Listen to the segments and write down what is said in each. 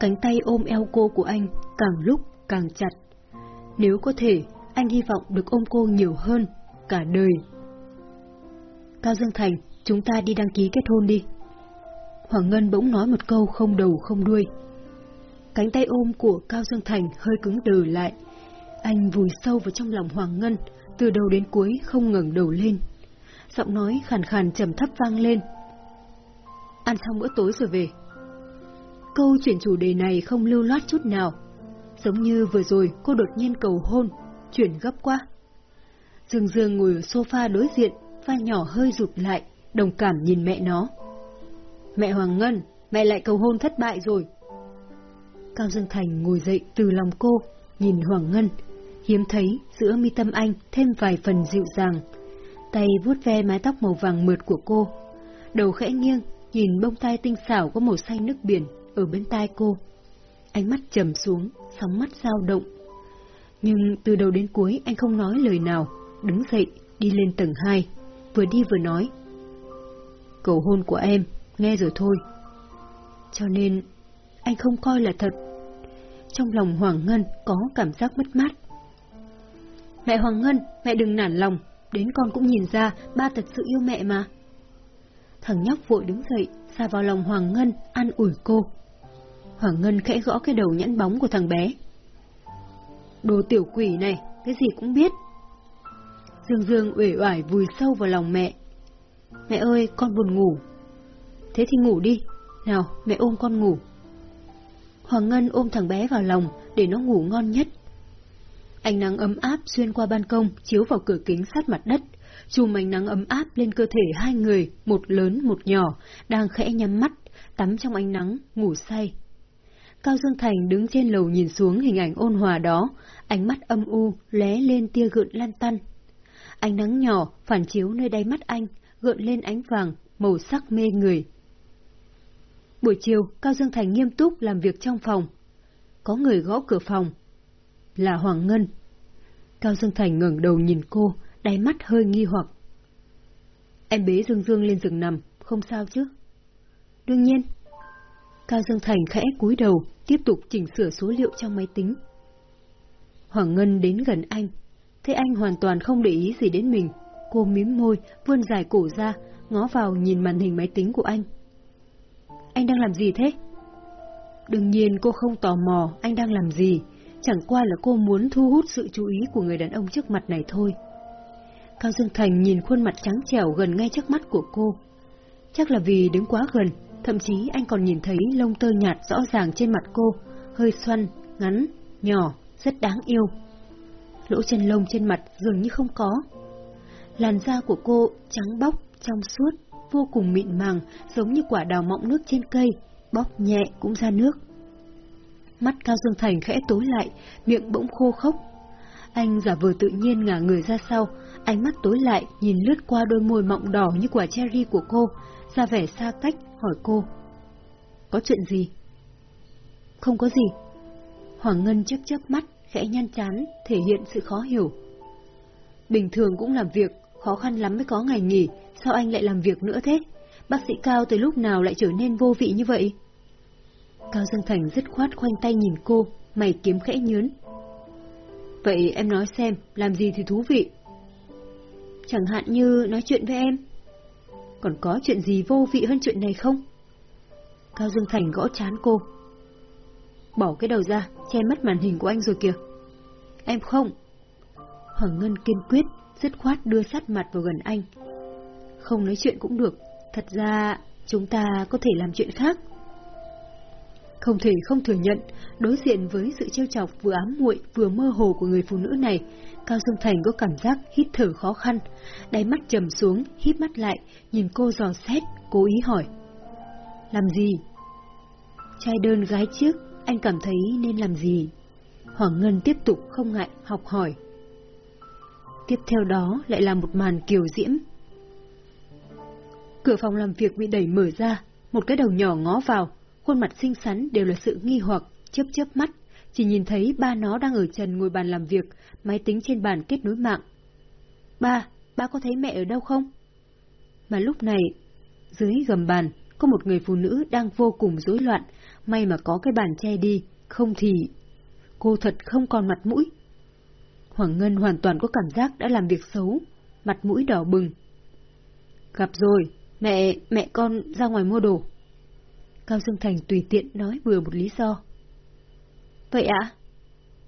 Cánh tay ôm eo cô của anh càng lúc càng chặt. Nếu có thể, anh hy vọng được ôm cô nhiều hơn, cả đời. Cao Dương Thành, chúng ta đi đăng ký kết hôn đi. Hoàng Ngân bỗng nói một câu không đầu không đuôi. Cánh tay ôm của Cao Dương Thành hơi cứng đờ lại. Anh vùi sâu vào trong lòng Hoàng Ngân, từ đầu đến cuối không ngẩng đầu lên. Giọng nói khàn khàn trầm thấp vang lên. Ăn xong bữa tối rồi về. Câu chuyển chủ đề này không lưu loát chút nào. Giống như vừa rồi cô đột nhiên cầu hôn, chuyển gấp quá. Dương Dương ngồi ở sofa đối diện, vai nhỏ hơi rụt lại, đồng cảm nhìn mẹ nó. Mẹ Hoàng Ngân, mẹ lại cầu hôn thất bại rồi. Cao Dương Thành ngồi dậy từ lòng cô, nhìn Hoàng Ngân, hiếm thấy giữa mi tâm anh thêm vài phần dịu dàng. Tay vuốt ve mái tóc màu vàng mượt của cô, đầu khẽ nghiêng, nhìn bông tai tinh xảo có màu xanh nước biển ở bên tai cô. Ánh mắt trầm xuống, sóng mắt dao động. Nhưng từ đầu đến cuối anh không nói lời nào, đứng dậy, đi lên tầng hai, vừa đi vừa nói. Cầu hôn của em, nghe rồi thôi. Cho nên, anh không coi là thật. Trong lòng Hoàng Ngân có cảm giác mất mát. Mẹ Hoàng Ngân, mẹ đừng nản lòng, đến con cũng nhìn ra ba thật sự yêu mẹ mà. Thằng nhóc vội đứng dậy, xa vào lòng Hoàng Ngân, an ủi cô. Hoàng Ngân khẽ gõ cái đầu nhẫn bóng của thằng bé. Đồ tiểu quỷ này, cái gì cũng biết. Dương Dương uể oải vùi sâu vào lòng mẹ. Mẹ ơi, con buồn ngủ. Thế thì ngủ đi. Nào, mẹ ôm con ngủ. Hoàng Ngân ôm thằng bé vào lòng để nó ngủ ngon nhất. Ánh nắng ấm áp xuyên qua ban công chiếu vào cửa kính sát mặt đất, chùm ánh nắng ấm áp lên cơ thể hai người, một lớn một nhỏ, đang khẽ nhắm mắt, tắm trong ánh nắng, ngủ say. Cao Dương Thành đứng trên lầu nhìn xuống hình ảnh ôn hòa đó, ánh mắt âm u, lé lên tia gợn lan tăn. Ánh nắng nhỏ phản chiếu nơi đáy mắt anh, gợn lên ánh vàng, màu sắc mê người. Buổi chiều, Cao Dương Thành nghiêm túc làm việc trong phòng. Có người gõ cửa phòng. Là Hoàng Ngân. Cao Dương Thành ngẩng đầu nhìn cô, đáy mắt hơi nghi hoặc. Em bế Dương Dương lên giường nằm, không sao chứ? Đương nhiên. Cao Dương Thành khẽ cúi đầu, tiếp tục chỉnh sửa số liệu trong máy tính. Hoàng Ngân đến gần anh, thấy anh hoàn toàn không để ý gì đến mình. Cô mím môi, vươn dài cổ ra, ngó vào nhìn màn hình máy tính của anh. Anh đang làm gì thế? Đương nhiên cô không tò mò anh đang làm gì, chẳng qua là cô muốn thu hút sự chú ý của người đàn ông trước mặt này thôi. Cao Dương Thành nhìn khuôn mặt trắng trẻo gần ngay trước mắt của cô. Chắc là vì đứng quá gần, thậm chí anh còn nhìn thấy lông tơ nhạt rõ ràng trên mặt cô, hơi xoăn, ngắn, nhỏ, rất đáng yêu. Lỗ chân lông trên mặt dường như không có. Làn da của cô trắng bóc, trong suốt, vô cùng mịn màng, giống như quả đào mọng nước trên cây, bóp nhẹ cũng ra nước. Mắt Cao Dương Thành khẽ tối lại, miệng bỗng khô khốc. Anh giả vờ tự nhiên ngả người ra sau, ánh mắt tối lại nhìn lướt qua đôi môi mọng đỏ như quả cherry của cô, ra vẻ xa cách, hỏi cô. Có chuyện gì? Không có gì. Hoàng Ngân chớp chớp mắt, khẽ nhăn chán, thể hiện sự khó hiểu. Bình thường cũng làm việc, khó khăn lắm mới có ngày nghỉ, sao anh lại làm việc nữa thế? Bác sĩ Cao từ lúc nào lại trở nên vô vị như vậy? Cao Dương Thành dứt khoát khoanh tay nhìn cô, mày kiếm khẽ nhớn. Vậy em nói xem, làm gì thì thú vị? Chẳng hạn như nói chuyện với em. Còn có chuyện gì vô vị hơn chuyện này không? Cao Dương Thành gõ chán cô. Bỏ cái đầu ra, che mất màn hình của anh rồi kìa. Em không. Hoàng Ngân kiên quyết, dứt khoát đưa sát mặt vào gần anh. Không nói chuyện cũng được, thật ra chúng ta có thể làm chuyện khác. Không thể không thừa nhận, đối diện với sự trêu chọc vừa ám muội vừa mơ hồ của người phụ nữ này, Cao Dương Thành có cảm giác hít thở khó khăn, đáy mắt trầm xuống, hít mắt lại, nhìn cô dò xét, cố ý hỏi. Làm gì? Trai đơn gái chiếc, anh cảm thấy nên làm gì? Hoàng Ngân tiếp tục không ngại học hỏi. Tiếp theo đó lại là một màn kiều diễm. Cửa phòng làm việc bị đẩy mở ra, một cái đầu nhỏ ngó vào, khuôn mặt xinh xắn đều là sự nghi hoặc, chớp chớp mắt, chỉ nhìn thấy ba nó đang ở trần ngồi bàn làm việc, máy tính trên bàn kết nối mạng. Ba, ba có thấy mẹ ở đâu không? Mà lúc này, dưới gầm bàn, có một người phụ nữ đang vô cùng rối loạn, may mà có cái bàn che đi, không thì... Cô thật không còn mặt mũi. Hoàng Ngân hoàn toàn có cảm giác đã làm việc xấu, mặt mũi đỏ bừng. Gặp rồi, mẹ, mẹ con ra ngoài mua đồ. Cao Dương Thành tùy tiện nói vừa một lý do. Vậy ạ?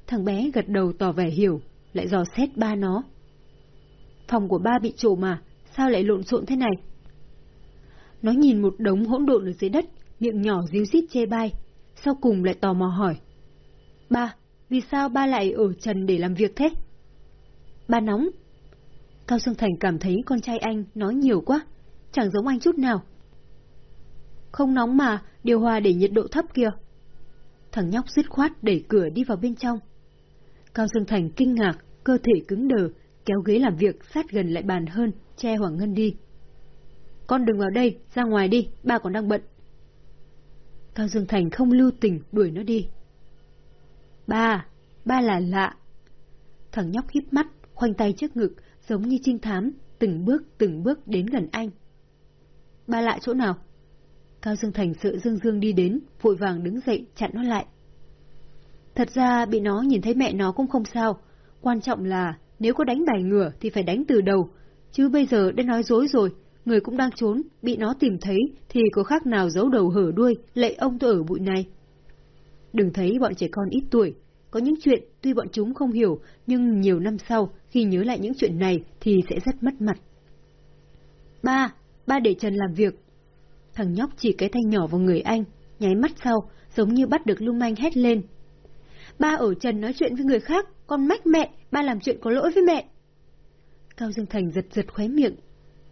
Thằng bé gật đầu tỏ vẻ hiểu, lại dò xét ba nó. Phòng của ba bị trộm mà, sao lại lộn xộn thế này? Nó nhìn một đống hỗn độn ở dưới đất, miệng nhỏ díu dít chê bai, sau cùng lại tò mò hỏi. Ba, vì sao ba lại ở trần để làm việc thế? Ba nóng. Cao sương Thành cảm thấy con trai anh nói nhiều quá, chẳng giống anh chút nào. Không nóng mà, điều hòa để nhiệt độ thấp kìa. Thằng nhóc dứt khoát đẩy cửa đi vào bên trong. Cao Dương Thành kinh ngạc, cơ thể cứng đờ, kéo ghế làm việc sát gần lại bàn hơn, che Hoàng Ngân đi. Con đừng vào đây, ra ngoài đi, ba còn đang bận. Cao Dương Thành không lưu tình đuổi nó đi. Ba, ba là lạ. Thằng nhóc híp mắt, khoanh tay trước ngực, giống như trinh thám, từng bước từng bước đến gần anh. Ba lạ chỗ nào? Cao Dương Thành sợ Dương Dương đi đến, vội vàng đứng dậy chặn nó lại. Thật ra bị nó nhìn thấy mẹ nó cũng không sao, quan trọng là nếu có đánh bài ngửa thì phải đánh từ đầu, chứ bây giờ đã nói dối rồi, người cũng đang trốn, bị nó tìm thấy thì có khác nào giấu đầu hở đuôi, lệ ông tôi ở bụi này. Đừng thấy bọn trẻ con ít tuổi, có những chuyện tuy bọn chúng không hiểu, nhưng nhiều năm sau, khi nhớ lại những chuyện này thì sẽ rất mất mặt. Ba, ba để Trần làm việc. Thằng nhóc chỉ cái tay nhỏ vào người anh, nháy mắt sau, giống như bắt được lung anh hét lên. Ba ở Trần nói chuyện với người khác, con mách mẹ, ba làm chuyện có lỗi với mẹ. Cao Dương Thành giật giật khóe miệng.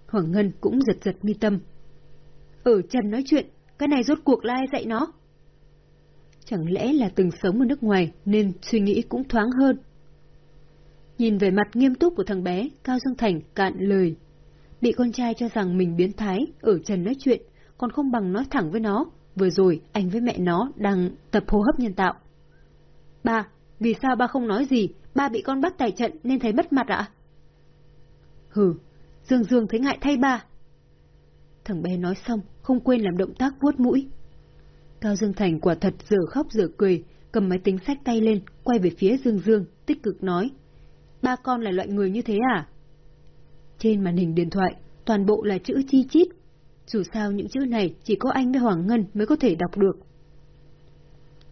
Hoàng Ngân cũng giật giật mi tâm. Ở Trần nói chuyện, cái này rốt cuộc là ai dạy nó? Chẳng lẽ là từng sống ở nước ngoài nên suy nghĩ cũng thoáng hơn? Nhìn về mặt nghiêm túc của thằng bé, Cao Dương Thành cạn lời. Bị con trai cho rằng mình biến thái, ở Trần nói chuyện, còn không bằng nói thẳng với nó. Vừa rồi, anh với mẹ nó đang tập hô hấp nhân tạo. Ba, vì sao ba không nói gì? Ba bị con bắt tài trận nên thấy mất mặt ạ? Hừ, Dương Dương thấy ngại thay ba. Thằng bé nói xong, không quên làm động tác vuốt mũi. Cao Dương Thành quả thật giờ khóc giờ cười, cầm máy tính sách tay lên, quay về phía Dương Dương, tích cực nói. Ba con là loại người như thế à? Trên màn hình điện thoại, toàn bộ là chữ chi chít. Dù sao những chữ này chỉ có anh với Hoàng Ngân mới có thể đọc được.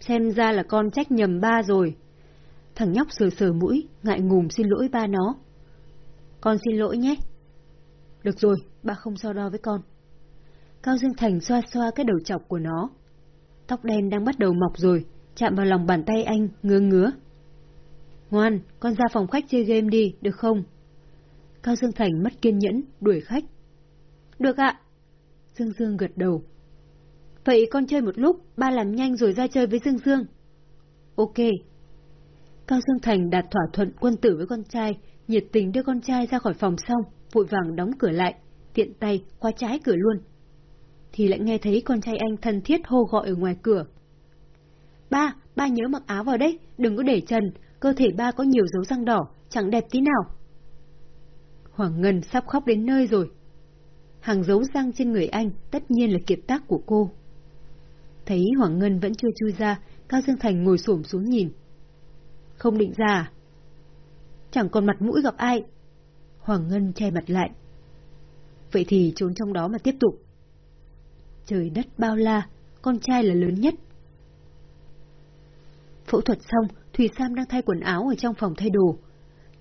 Xem ra là con trách nhầm ba rồi. Thằng nhóc sờ sờ mũi, ngại ngùng xin lỗi ba nó. Con xin lỗi nhé. Được rồi, ba không so đo với con. Cao Dương Thành xoa xoa cái đầu chọc của nó. Tóc đen đang bắt đầu mọc rồi, chạm vào lòng bàn tay anh, ngứa ngứa. Ngoan, con ra phòng khách chơi game đi, được không? Cao Dương Thành mất kiên nhẫn, đuổi khách. Được ạ. Dương Dương gật đầu. Vậy con chơi một lúc, ba làm nhanh rồi ra chơi với Dương Dương. Ok. Cao Dương Thành đạt thỏa thuận quân tử với con trai, nhiệt tình đưa con trai ra khỏi phòng xong, vội vàng đóng cửa lại, tiện tay qua trái cửa luôn. Thì lại nghe thấy con trai anh thân thiết hô gọi ở ngoài cửa. Ba, ba nhớ mặc áo vào đấy, đừng có để trần, cơ thể ba có nhiều dấu răng đỏ, chẳng đẹp tí nào. Hoàng Ngân sắp khóc đến nơi rồi. Hàng dấu răng trên người anh tất nhiên là kiệt tác của cô. Thấy Hoàng Ngân vẫn chưa chui ra, Cao Dương Thành ngồi xổm xuống nhìn. Không định ra à? Chẳng còn mặt mũi gặp ai. Hoàng Ngân che mặt lại. Vậy thì trốn trong đó mà tiếp tục. Trời đất bao la, con trai là lớn nhất. Phẫu thuật xong, Thùy Sam đang thay quần áo ở trong phòng thay đồ.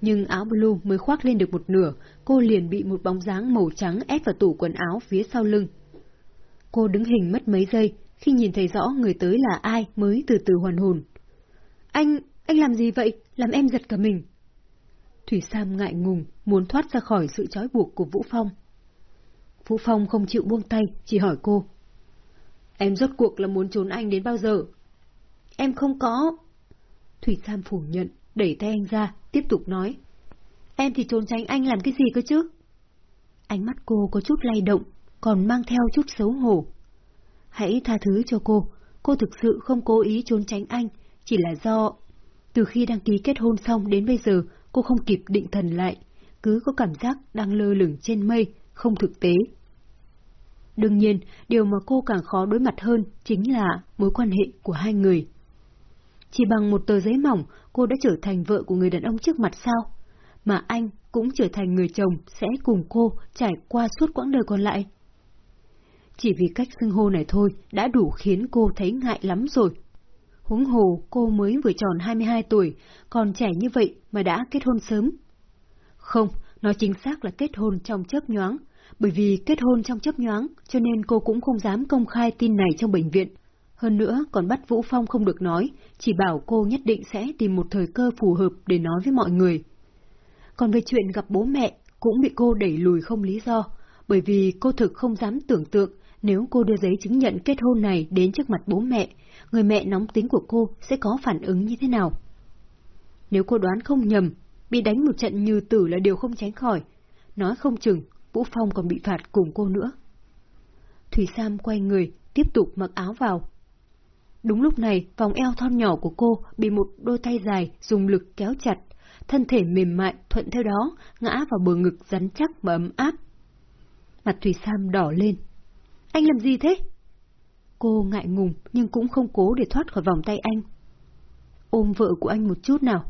Nhưng áo blue mới khoác lên được một nửa, cô liền bị một bóng dáng màu trắng ép vào tủ quần áo phía sau lưng. Cô đứng hình mất mấy giây, khi nhìn thấy rõ người tới là ai mới từ từ hoàn hồn. Anh, anh làm gì vậy? Làm em giật cả mình. Thủy Sam ngại ngùng, muốn thoát ra khỏi sự trói buộc của Vũ Phong. Vũ Phong không chịu buông tay, chỉ hỏi cô. Em rốt cuộc là muốn trốn anh đến bao giờ? Em không có. Thủy Sam phủ nhận, đẩy tay anh ra, tiếp tục nói. Em thì trốn tránh anh làm cái gì cơ chứ? Ánh mắt cô có chút lay động, còn mang theo chút xấu hổ. Hãy tha thứ cho cô, cô thực sự không cố ý trốn tránh anh, chỉ là do... Từ khi đăng ký kết hôn xong đến bây giờ, cô không kịp định thần lại, cứ có cảm giác đang lơ lửng trên mây, không thực tế. Đương nhiên, điều mà cô càng khó đối mặt hơn chính là mối quan hệ của hai người. Chỉ bằng một tờ giấy mỏng, cô đã trở thành vợ của người đàn ông trước mặt sao? Mà anh cũng trở thành người chồng sẽ cùng cô trải qua suốt quãng đời còn lại. Chỉ vì cách xưng hô này thôi đã đủ khiến cô thấy ngại lắm rồi. Huống hồ cô mới vừa tròn 22 tuổi, còn trẻ như vậy mà đã kết hôn sớm. Không, nói chính xác là kết hôn trong chớp nhoáng, bởi vì kết hôn trong chớp nhoáng cho nên cô cũng không dám công khai tin này trong bệnh viện. Hơn nữa còn bắt Vũ Phong không được nói, chỉ bảo cô nhất định sẽ tìm một thời cơ phù hợp để nói với mọi người. Còn về chuyện gặp bố mẹ cũng bị cô đẩy lùi không lý do, bởi vì cô thực không dám tưởng tượng nếu cô đưa giấy chứng nhận kết hôn này đến trước mặt bố mẹ, người mẹ nóng tính của cô sẽ có phản ứng như thế nào. Nếu cô đoán không nhầm, bị đánh một trận như tử là điều không tránh khỏi. Nói không chừng, Vũ Phong còn bị phạt cùng cô nữa. Thủy Sam quay người, tiếp tục mặc áo vào. Đúng lúc này, vòng eo thon nhỏ của cô bị một đôi tay dài dùng lực kéo chặt, thân thể mềm mại thuận theo đó ngã vào bờ ngực rắn chắc và ấm áp. Mặt Thủy Sam đỏ lên. Anh làm gì thế? Cô ngại ngùng nhưng cũng không cố để thoát khỏi vòng tay anh. Ôm vợ của anh một chút nào.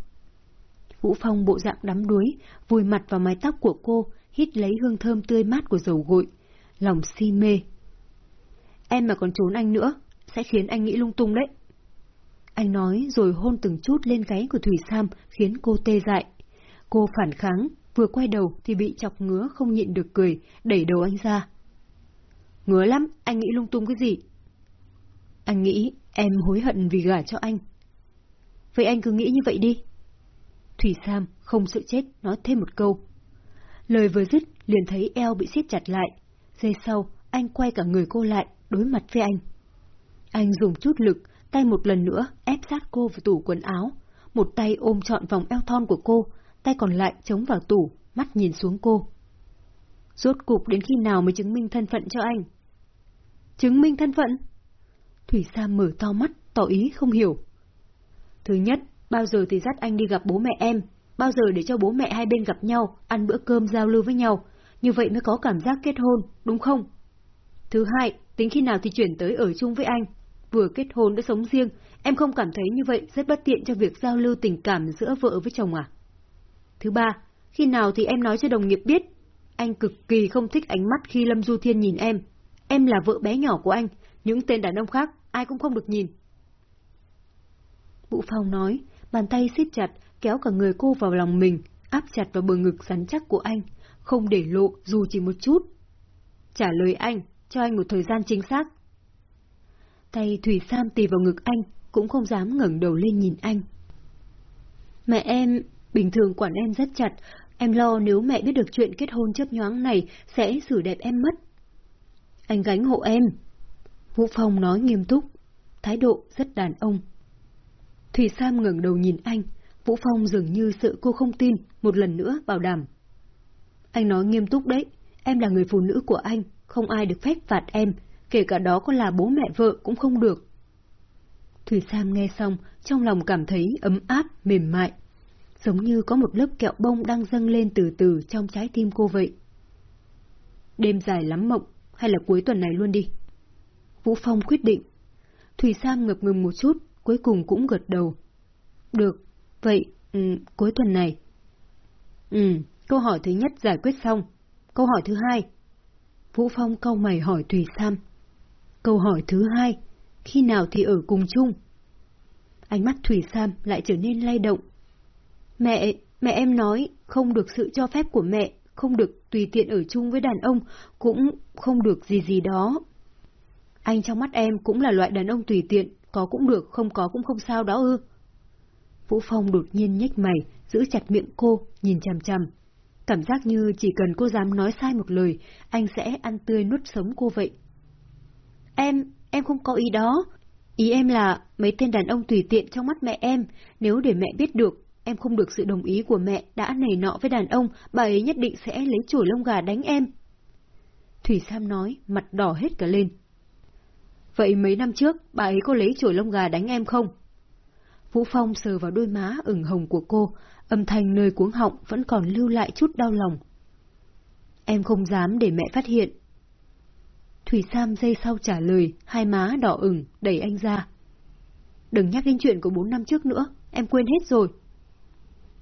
Vũ Phong bộ dạng đắm đuối, vùi mặt vào mái tóc của cô, hít lấy hương thơm tươi mát của dầu gội. Lòng si mê. Em mà còn trốn anh nữa, sẽ khiến anh nghĩ lung tung đấy. Anh nói rồi hôn từng chút lên gáy của Thủy Sam khiến cô tê dại. Cô phản kháng, vừa quay đầu thì bị chọc ngứa không nhịn được cười, đẩy đầu anh ra. Ngứa lắm, anh nghĩ lung tung cái gì? Anh nghĩ em hối hận vì gả cho anh. Vậy anh cứ nghĩ như vậy đi. Thủy Sam không sợ chết nói thêm một câu. Lời vừa dứt liền thấy eo bị siết chặt lại. Giây sau, anh quay cả người cô lại, đối mặt với anh. Anh dùng chút lực, tay một lần nữa ép sát cô vào tủ quần áo. Một tay ôm trọn vòng eo thon của cô, tay còn lại chống vào tủ, mắt nhìn xuống cô. Rốt cục đến khi nào mới chứng minh thân phận cho anh? Chứng minh thân phận? Thủy Sa mở to mắt, tỏ ý không hiểu. Thứ nhất, bao giờ thì dắt anh đi gặp bố mẹ em, bao giờ để cho bố mẹ hai bên gặp nhau, ăn bữa cơm giao lưu với nhau, như vậy mới có cảm giác kết hôn, đúng không? Thứ hai, tính khi nào thì chuyển tới ở chung với anh. Vừa kết hôn đã sống riêng, em không cảm thấy như vậy rất bất tiện cho việc giao lưu tình cảm giữa vợ với chồng à? Thứ ba, khi nào thì em nói cho đồng nghiệp biết, anh cực kỳ không thích ánh mắt khi Lâm Du Thiên nhìn em. Em là vợ bé nhỏ của anh, những tên đàn ông khác ai cũng không được nhìn. Vũ Phong nói, bàn tay siết chặt, kéo cả người cô vào lòng mình, áp chặt vào bờ ngực rắn chắc của anh, không để lộ dù chỉ một chút. Trả lời anh, cho anh một thời gian chính xác. Tay Thủy Sam tì vào ngực anh, cũng không dám ngẩng đầu lên nhìn anh. Mẹ em, bình thường quản em rất chặt, em lo nếu mẹ biết được chuyện kết hôn chấp nhoáng này sẽ xử đẹp em mất. Anh gánh hộ em. Vũ Phong nói nghiêm túc, thái độ rất đàn ông. Thủy Sam ngẩng đầu nhìn anh, Vũ Phong dường như sợ cô không tin, một lần nữa bảo đảm. Anh nói nghiêm túc đấy, em là người phụ nữ của anh, không ai được phép phạt em, kể cả đó có là bố mẹ vợ cũng không được. Thủy Sam nghe xong, trong lòng cảm thấy ấm áp, mềm mại, giống như có một lớp kẹo bông đang dâng lên từ từ trong trái tim cô vậy. Đêm dài lắm mộng, hay là cuối tuần này luôn đi? Vũ Phong quyết định. Thủy Sam ngập ngừng một chút, cuối cùng cũng gật đầu. Được, vậy, ừ, cuối tuần này. Ừ, câu hỏi thứ nhất giải quyết xong. Câu hỏi thứ hai. Vũ Phong câu mày hỏi Thủy Sam. Câu hỏi thứ hai, khi nào thì ở cùng chung? Ánh mắt Thủy Sam lại trở nên lay động. Mẹ, mẹ em nói không được sự cho phép của mẹ, không được tùy tiện ở chung với đàn ông, cũng không được gì gì đó. Anh trong mắt em cũng là loại đàn ông tùy tiện, có cũng được, không có cũng không sao đó ư. Vũ Phong đột nhiên nhếch mày, giữ chặt miệng cô, nhìn chằm chằm. Cảm giác như chỉ cần cô dám nói sai một lời, anh sẽ ăn tươi nuốt sống cô vậy. Em, em không có ý đó. Ý em là mấy tên đàn ông tùy tiện trong mắt mẹ em, nếu để mẹ biết được, em không được sự đồng ý của mẹ đã nảy nọ với đàn ông, bà ấy nhất định sẽ lấy chổi lông gà đánh em. Thủy Sam nói, mặt đỏ hết cả lên. Vậy mấy năm trước, bà ấy có lấy chổi lông gà đánh em không? Vũ Phong sờ vào đôi má ửng hồng của cô, âm thanh nơi cuống họng vẫn còn lưu lại chút đau lòng. Em không dám để mẹ phát hiện. Thủy Sam dây sau trả lời, hai má đỏ ửng, đẩy anh ra. Đừng nhắc đến chuyện của bốn năm trước nữa, em quên hết rồi.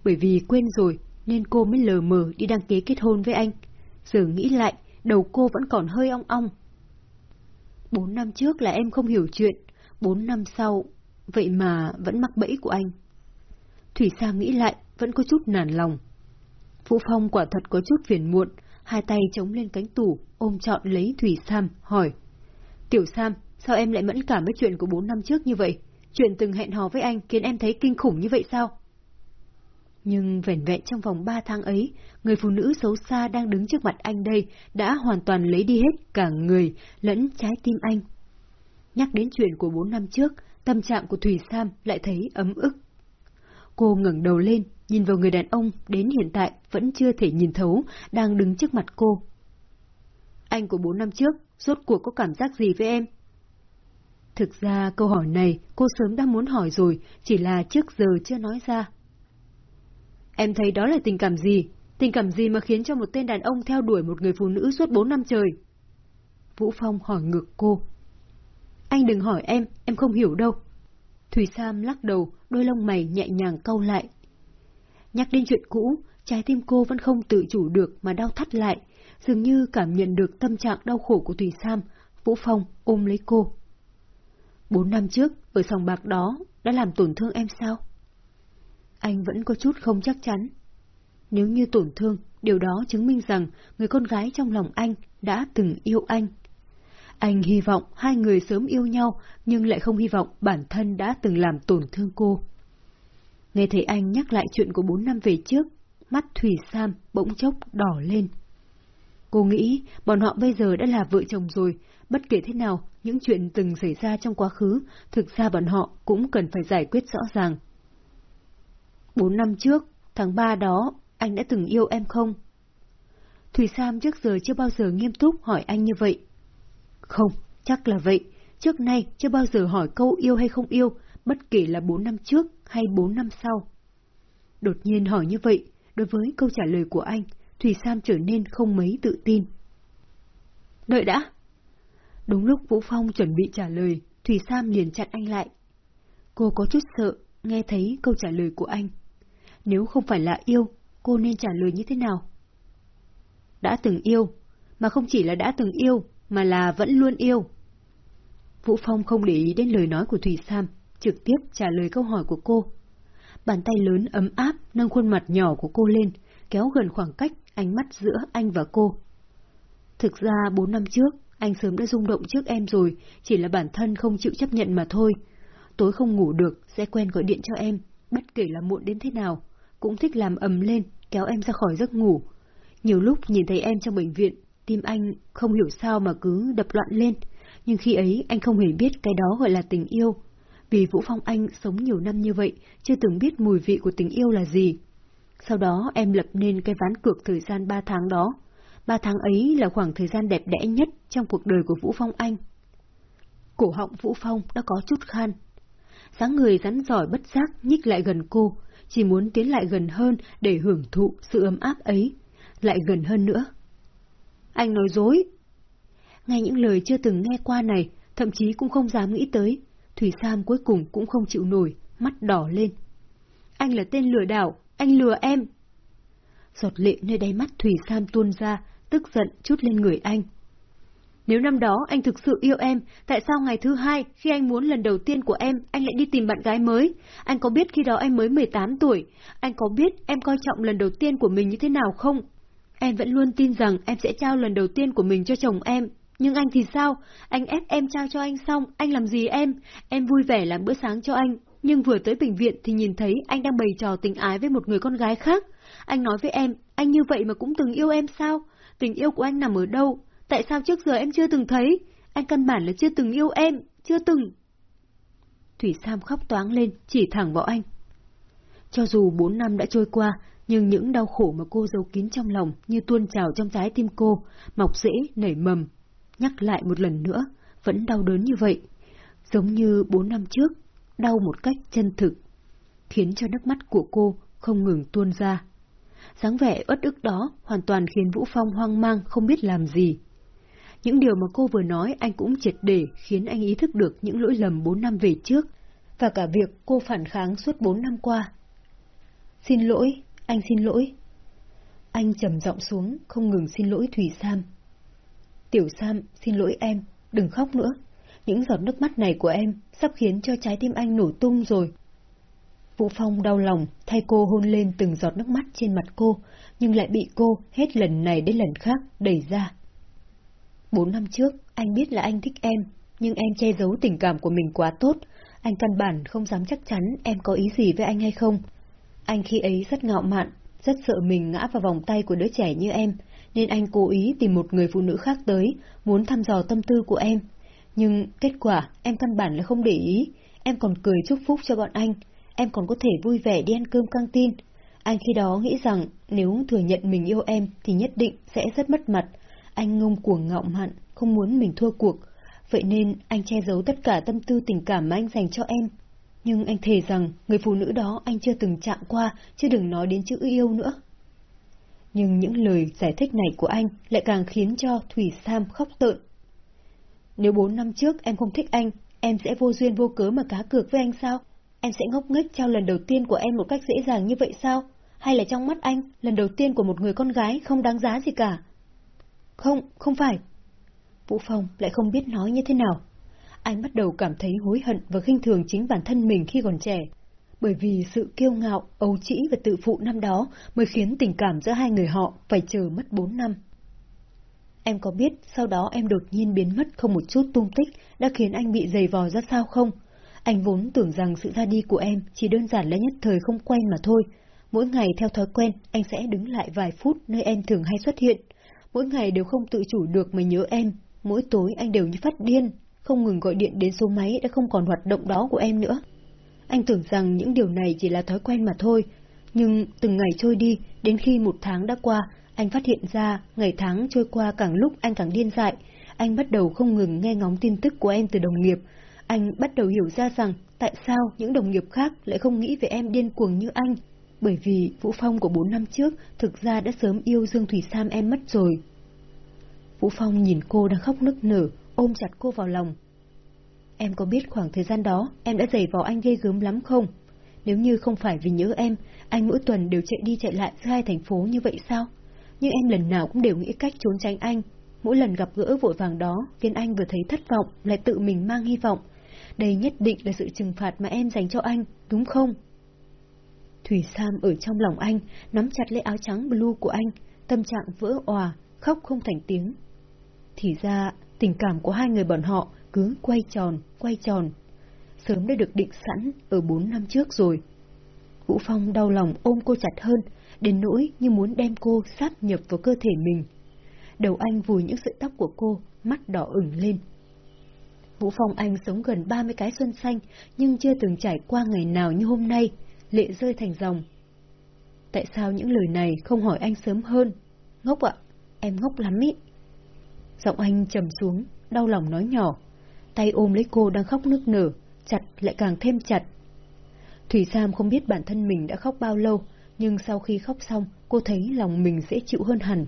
Bởi vì quên rồi, nên cô mới lờ mờ đi đăng ký kết hôn với anh. Giờ nghĩ lại, đầu cô vẫn còn hơi ong ong. Bốn năm trước là em không hiểu chuyện, bốn năm sau, vậy mà vẫn mắc bẫy của anh. Thủy Sam nghĩ lại, vẫn có chút nản lòng. Vũ Phong quả thật có chút phiền muộn, hai tay chống lên cánh tủ, ôm trọn lấy Thủy Sam, hỏi. Tiểu Sam, sao em lại mẫn cảm với chuyện của bốn năm trước như vậy? Chuyện từng hẹn hò với anh khiến em thấy kinh khủng như vậy sao? Nhưng vẻn vẹn trong vòng ba tháng ấy, người phụ nữ xấu xa đang đứng trước mặt anh đây đã hoàn toàn lấy đi hết cả người lẫn trái tim anh. Nhắc đến chuyện của bốn năm trước, tâm trạng của Thủy Sam lại thấy ấm ức. Cô ngẩng đầu lên, nhìn vào người đàn ông đến hiện tại vẫn chưa thể nhìn thấu, đang đứng trước mặt cô. Anh của bốn năm trước, rốt cuộc có cảm giác gì với em? Thực ra câu hỏi này cô sớm đã muốn hỏi rồi, chỉ là trước giờ chưa nói ra. Em thấy đó là tình cảm gì? Tình cảm gì mà khiến cho một tên đàn ông theo đuổi một người phụ nữ suốt bốn năm trời? Vũ Phong hỏi ngược cô. Anh đừng hỏi em, em không hiểu đâu. Thủy Sam lắc đầu, đôi lông mày nhẹ nhàng cau lại. Nhắc đến chuyện cũ, trái tim cô vẫn không tự chủ được mà đau thắt lại, dường như cảm nhận được tâm trạng đau khổ của Thủy Sam, Vũ Phong ôm lấy cô. Bốn năm trước, ở sòng bạc đó, đã làm tổn thương em sao? Anh vẫn có chút không chắc chắn. Nếu như tổn thương, điều đó chứng minh rằng người con gái trong lòng anh đã từng yêu anh. Anh hy vọng hai người sớm yêu nhau, nhưng lại không hy vọng bản thân đã từng làm tổn thương cô. Nghe thấy anh nhắc lại chuyện của bốn năm về trước, mắt Thủy Sam bỗng chốc đỏ lên. Cô nghĩ bọn họ bây giờ đã là vợ chồng rồi, bất kể thế nào, những chuyện từng xảy ra trong quá khứ, thực ra bọn họ cũng cần phải giải quyết rõ ràng. Bốn năm trước, tháng ba đó, anh đã từng yêu em không? Thủy Sam trước giờ chưa bao giờ nghiêm túc hỏi anh như vậy. Không, chắc là vậy. Trước nay chưa bao giờ hỏi câu yêu hay không yêu, bất kể là bốn năm trước hay bốn năm sau. Đột nhiên hỏi như vậy, đối với câu trả lời của anh, Thủy Sam trở nên không mấy tự tin. Đợi đã! Đúng lúc Vũ Phong chuẩn bị trả lời, Thủy Sam liền chặn anh lại. Cô có chút sợ, nghe thấy câu trả lời của anh. Nếu không phải là yêu, cô nên trả lời như thế nào? Đã từng yêu, mà không chỉ là đã từng yêu, mà là vẫn luôn yêu. Vũ Phong không để ý đến lời nói của Thủy Sam, trực tiếp trả lời câu hỏi của cô. Bàn tay lớn ấm áp nâng khuôn mặt nhỏ của cô lên, kéo gần khoảng cách ánh mắt giữa anh và cô. Thực ra bốn năm trước, anh sớm đã rung động trước em rồi, chỉ là bản thân không chịu chấp nhận mà thôi. Tối không ngủ được, sẽ quen gọi điện cho em, bất kể là muộn đến thế nào, cũng thích làm ầm lên, kéo em ra khỏi giấc ngủ. Nhiều lúc nhìn thấy em trong bệnh viện, tim anh không hiểu sao mà cứ đập loạn lên, nhưng khi ấy anh không hề biết cái đó gọi là tình yêu. Vì Vũ Phong Anh sống nhiều năm như vậy, chưa từng biết mùi vị của tình yêu là gì. Sau đó em lập nên cái ván cược thời gian ba tháng đó. Ba tháng ấy là khoảng thời gian đẹp đẽ nhất trong cuộc đời của Vũ Phong Anh. Cổ họng Vũ Phong đã có chút khan. dáng người rắn giỏi bất giác nhích lại gần cô, chỉ muốn tiến lại gần hơn để hưởng thụ sự ấm áp ấy, lại gần hơn nữa. Anh nói dối. Nghe những lời chưa từng nghe qua này, thậm chí cũng không dám nghĩ tới, Thủy Sam cuối cùng cũng không chịu nổi, mắt đỏ lên. Anh là tên lừa đảo, anh lừa em. Giọt lệ nơi đáy mắt Thủy Sam tuôn ra, tức giận chút lên người anh. Nếu năm đó anh thực sự yêu em, tại sao ngày thứ hai, khi anh muốn lần đầu tiên của em, anh lại đi tìm bạn gái mới? Anh có biết khi đó em mới 18 tuổi? Anh có biết em coi trọng lần đầu tiên của mình như thế nào không? Em vẫn luôn tin rằng em sẽ trao lần đầu tiên của mình cho chồng em. Nhưng anh thì sao? Anh ép em trao cho anh xong, anh làm gì em? Em vui vẻ làm bữa sáng cho anh. Nhưng vừa tới bệnh viện thì nhìn thấy anh đang bày trò tình ái với một người con gái khác. Anh nói với em, anh như vậy mà cũng từng yêu em sao? Tình yêu của anh nằm ở đâu? Tại sao trước giờ em chưa từng thấy? Anh căn bản là chưa từng yêu em, chưa từng. Thủy Sam khóc toáng lên, chỉ thẳng vào anh. Cho dù bốn năm đã trôi qua, nhưng những đau khổ mà cô giấu kín trong lòng như tuôn trào trong trái tim cô, mọc rễ, nảy mầm. Nhắc lại một lần nữa, vẫn đau đớn như vậy. Giống như bốn năm trước, đau một cách chân thực, khiến cho nước mắt của cô không ngừng tuôn ra. dáng vẻ uất ức đó hoàn toàn khiến Vũ Phong hoang mang không biết làm gì. Những điều mà cô vừa nói anh cũng triệt để khiến anh ý thức được những lỗi lầm bốn năm về trước, và cả việc cô phản kháng suốt bốn năm qua. Xin lỗi, anh xin lỗi. Anh trầm giọng xuống, không ngừng xin lỗi Thủy Sam. Tiểu Sam, xin lỗi em, đừng khóc nữa. Những giọt nước mắt này của em sắp khiến cho trái tim anh nổ tung rồi. Vũ Phong đau lòng, thay cô hôn lên từng giọt nước mắt trên mặt cô, nhưng lại bị cô hết lần này đến lần khác đẩy ra. Bốn năm trước, anh biết là anh thích em, nhưng em che giấu tình cảm của mình quá tốt. Anh căn bản không dám chắc chắn em có ý gì với anh hay không. Anh khi ấy rất ngạo mạn, rất sợ mình ngã vào vòng tay của đứa trẻ như em, nên anh cố ý tìm một người phụ nữ khác tới, muốn thăm dò tâm tư của em. Nhưng kết quả em căn bản là không để ý, em còn cười chúc phúc cho bọn anh, em còn có thể vui vẻ đi ăn cơm căng tin. Anh khi đó nghĩ rằng nếu thừa nhận mình yêu em thì nhất định sẽ rất mất mặt. Anh ngông cuồng ngạo mạn, không muốn mình thua cuộc. Vậy nên anh che giấu tất cả tâm tư tình cảm mà anh dành cho em. Nhưng anh thề rằng người phụ nữ đó anh chưa từng chạm qua, chứ đừng nói đến chữ yêu nữa. Nhưng những lời giải thích này của anh lại càng khiến cho Thủy Sam khóc tợn. Nếu bốn năm trước em không thích anh, em sẽ vô duyên vô cớ mà cá cược với anh sao? Em sẽ ngốc nghếch trao lần đầu tiên của em một cách dễ dàng như vậy sao? Hay là trong mắt anh, lần đầu tiên của một người con gái không đáng giá gì cả? Không, không phải. Vũ Phong lại không biết nói như thế nào. Anh bắt đầu cảm thấy hối hận và khinh thường chính bản thân mình khi còn trẻ. Bởi vì sự kiêu ngạo, ấu trĩ và tự phụ năm đó mới khiến tình cảm giữa hai người họ phải chờ mất bốn năm. Em có biết sau đó em đột nhiên biến mất không một chút tung tích đã khiến anh bị dày vò ra sao không? Anh vốn tưởng rằng sự ra đi của em chỉ đơn giản là nhất thời không quen mà thôi. Mỗi ngày theo thói quen, anh sẽ đứng lại vài phút nơi em thường hay xuất hiện. Mỗi ngày đều không tự chủ được mà nhớ em. Mỗi tối anh đều như phát điên, không ngừng gọi điện đến số máy đã không còn hoạt động đó của em nữa. Anh tưởng rằng những điều này chỉ là thói quen mà thôi. Nhưng từng ngày trôi đi, đến khi một tháng đã qua, anh phát hiện ra ngày tháng trôi qua càng lúc anh càng điên dại. Anh bắt đầu không ngừng nghe ngóng tin tức của em từ đồng nghiệp, anh bắt đầu hiểu ra rằng tại sao những đồng nghiệp khác lại không nghĩ về em điên cuồng như anh. Bởi vì Vũ Phong của bốn năm trước thực ra đã sớm yêu Dương Thủy Sam em mất rồi. Vũ Phong nhìn cô đang khóc nức nở, ôm chặt cô vào lòng. Em có biết khoảng thời gian đó em đã giày vào anh ghê gớm lắm không? Nếu như không phải vì nhớ em, anh mỗi tuần đều chạy đi chạy lại giữa hai thành phố như vậy sao? Nhưng em lần nào cũng đều nghĩ cách trốn tránh anh. Mỗi lần gặp gỡ vội vàng đó, khiến anh vừa thấy thất vọng, lại tự mình mang hy vọng, đây nhất định là sự trừng phạt mà em dành cho anh, đúng không? Thủy Sam ở trong lòng anh, nắm chặt lấy áo trắng blue của anh, tâm trạng vỡ òa, khóc không thành tiếng. Thì ra, tình cảm của hai người bọn họ cứ quay tròn, quay tròn. Sớm đã được định sẵn ở bốn năm trước rồi. Vũ Phong đau lòng ôm cô chặt hơn, đến nỗi như muốn đem cô sát nhập vào cơ thể mình. Đầu anh vùi những sợi tóc của cô, mắt đỏ ửng lên. Vũ Phong Anh sống gần 30 cái xuân xanh, nhưng chưa từng trải qua ngày nào như hôm nay, lệ rơi thành dòng. Tại sao những lời này không hỏi anh sớm hơn? Ngốc ạ, em ngốc lắm ý. Giọng anh trầm xuống, đau lòng nói nhỏ. Tay ôm lấy cô đang khóc nức nở, chặt lại càng thêm chặt. Thủy Sam không biết bản thân mình đã khóc bao lâu, nhưng sau khi khóc xong, cô thấy lòng mình dễ chịu hơn hẳn.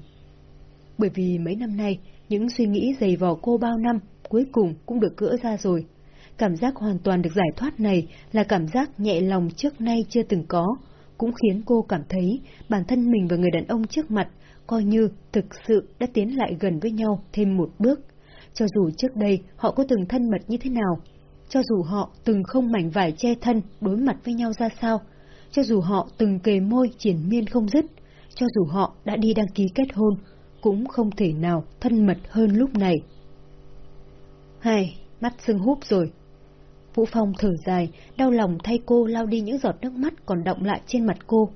Bởi vì mấy năm nay, những suy nghĩ dày vò cô bao năm cuối cùng cũng được cỡ ra rồi. Cảm giác hoàn toàn được giải thoát này là cảm giác nhẹ lòng trước nay chưa từng có, cũng khiến cô cảm thấy bản thân mình và người đàn ông trước mặt coi như thực sự đã tiến lại gần với nhau thêm một bước. Cho dù trước đây họ có từng thân mật như thế nào, cho dù họ từng không mảnh vải che thân đối mặt với nhau ra sao, cho dù họ từng kề môi triển miên không dứt, cho dù họ đã đi đăng ký kết hôn, cũng không thể nào thân mật hơn lúc này. Hai, mắt sưng húp rồi. Vũ Phong thở dài, đau lòng thay cô lau đi những giọt nước mắt còn động lại trên mặt cô.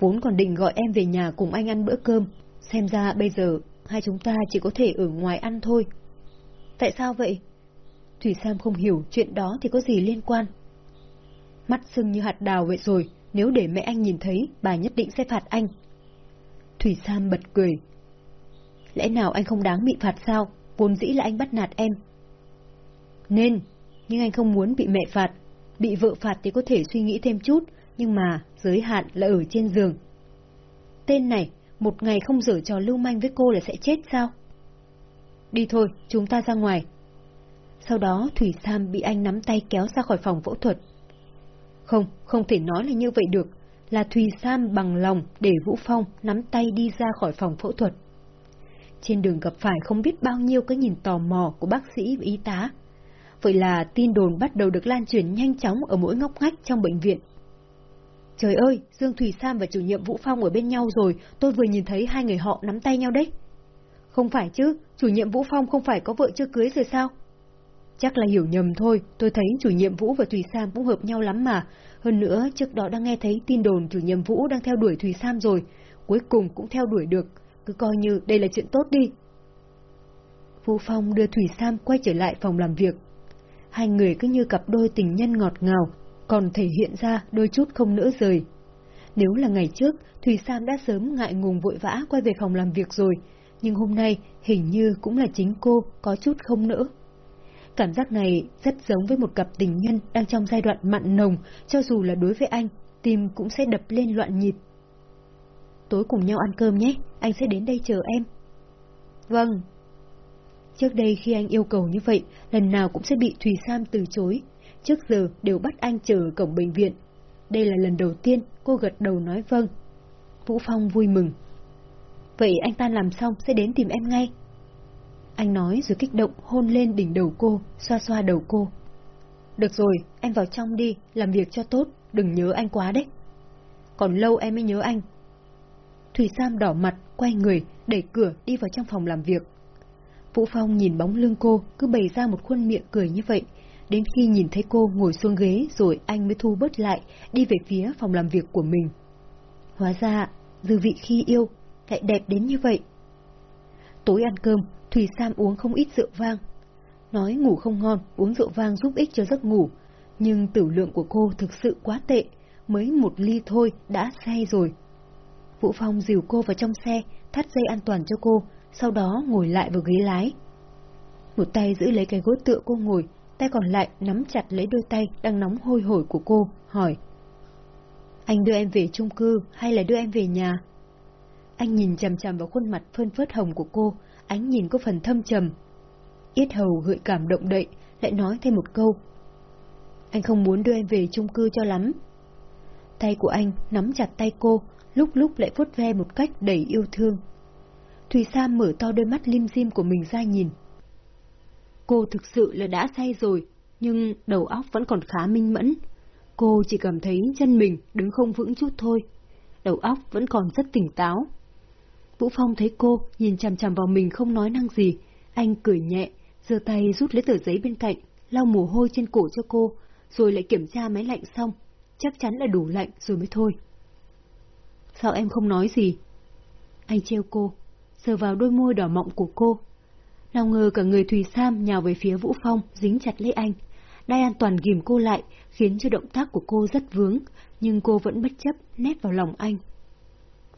Vốn còn định gọi em về nhà cùng anh ăn bữa cơm, xem ra bây giờ hai chúng ta chỉ có thể ở ngoài ăn thôi. Tại sao vậy? Thủy Sam không hiểu chuyện đó thì có gì liên quan. Mắt sưng như hạt đào vậy rồi, nếu để mẹ anh nhìn thấy, bà nhất định sẽ phạt anh. Thủy Sam bật cười. Lẽ nào anh không đáng bị phạt sao? vốn dĩ là anh bắt nạt em. Nên, nhưng anh không muốn bị mẹ phạt. Bị vợ phạt thì có thể suy nghĩ thêm chút, nhưng mà giới hạn là ở trên giường. Tên này, một ngày không dở trò lưu manh với cô là sẽ chết sao? đi thôi, chúng ta ra ngoài. Sau đó Thủy Sam bị anh nắm tay kéo ra khỏi phòng phẫu thuật. Không, không thể nói là như vậy được, là Thùy Sam bằng lòng để Vũ Phong nắm tay đi ra khỏi phòng phẫu thuật. Trên đường gặp phải không biết bao nhiêu cái nhìn tò mò của bác sĩ và y tá. Vậy là tin đồn bắt đầu được lan truyền nhanh chóng ở mỗi ngóc ngách trong bệnh viện. Trời ơi, Dương Thủy Sam và chủ nhiệm Vũ Phong ở bên nhau rồi, tôi vừa nhìn thấy hai người họ nắm tay nhau đấy. Không phải chứ, chủ nhiệm Vũ Phong không phải có vợ chưa cưới rồi sao? Chắc là hiểu nhầm thôi, tôi thấy chủ nhiệm Vũ và Thùy Sam cũng hợp nhau lắm mà. Hơn nữa, trước đó đang nghe thấy tin đồn chủ nhiệm Vũ đang theo đuổi Thùy Sam rồi, cuối cùng cũng theo đuổi được, cứ coi như đây là chuyện tốt đi. Vũ Phong đưa Thùy Sam quay trở lại phòng làm việc. Hai người cứ như cặp đôi tình nhân ngọt ngào, còn thể hiện ra đôi chút không nỡ rời. Nếu là ngày trước, Thùy Sam đã sớm ngại ngùng vội vã quay về phòng làm việc rồi, nhưng hôm nay hình như cũng là chính cô có chút không nỡ. Cảm giác này rất giống với một cặp tình nhân đang trong giai đoạn mặn nồng, cho dù là đối với anh, tim cũng sẽ đập lên loạn nhịp. Tối cùng nhau ăn cơm nhé, anh sẽ đến đây chờ em. Vâng. Trước đây khi anh yêu cầu như vậy, lần nào cũng sẽ bị Thùy Sam từ chối. Trước giờ đều bắt anh chờ ở cổng bệnh viện. Đây là lần đầu tiên cô gật đầu nói vâng. Vũ Phong vui mừng. Vậy anh ta làm xong sẽ đến tìm em ngay. Anh nói rồi kích động hôn lên đỉnh đầu cô, xoa xoa đầu cô. Được rồi, em vào trong đi, làm việc cho tốt, đừng nhớ anh quá đấy. Còn lâu em mới nhớ anh. Thủy Sam đỏ mặt, quay người, đẩy cửa đi vào trong phòng làm việc. Vũ Phong nhìn bóng lưng cô, cứ bày ra một khuôn miệng cười như vậy. Đến khi nhìn thấy cô ngồi xuống ghế rồi anh mới thu bớt lại, đi về phía phòng làm việc của mình. Hóa ra, dư vị khi yêu, lại đẹp đến như vậy. Tối ăn cơm, Thùy Sam uống không ít rượu vang. Nói ngủ không ngon, uống rượu vang giúp ích cho giấc ngủ, nhưng tử lượng của cô thực sự quá tệ, mới một ly thôi đã say rồi. Vũ Phong dìu cô vào trong xe, thắt dây an toàn cho cô, sau đó ngồi lại vào ghế lái. Một tay giữ lấy cái gối tựa cô ngồi, tay còn lại nắm chặt lấy đôi tay đang nóng hôi hổi của cô, hỏi. Anh đưa em về chung cư hay là đưa em về nhà? Anh nhìn chằm chằm vào khuôn mặt phơn phớt hồng của cô, ánh nhìn có phần thâm trầm. Yết hầu gợi cảm động đậy, lại nói thêm một câu. Anh không muốn đưa em về chung cư cho lắm. Tay của anh nắm chặt tay cô, lúc lúc lại vuốt ve một cách đầy yêu thương. Thùy sa mở to đôi mắt lim dim của mình ra nhìn. Cô thực sự là đã say rồi, nhưng đầu óc vẫn còn khá minh mẫn. Cô chỉ cảm thấy chân mình đứng không vững chút thôi. Đầu óc vẫn còn rất tỉnh táo. Vũ Phong thấy cô, nhìn chằm chằm vào mình không nói năng gì. Anh cười nhẹ, giơ tay rút lấy tờ giấy bên cạnh, lau mồ hôi trên cổ cho cô, rồi lại kiểm tra máy lạnh xong. Chắc chắn là đủ lạnh rồi mới thôi. Sao em không nói gì? Anh treo cô, sờ vào đôi môi đỏ mọng của cô. Nào ngờ cả người Thùy Sam nhào về phía Vũ Phong, dính chặt lấy anh. Đai an toàn ghim cô lại, khiến cho động tác của cô rất vướng, nhưng cô vẫn bất chấp nét vào lòng anh.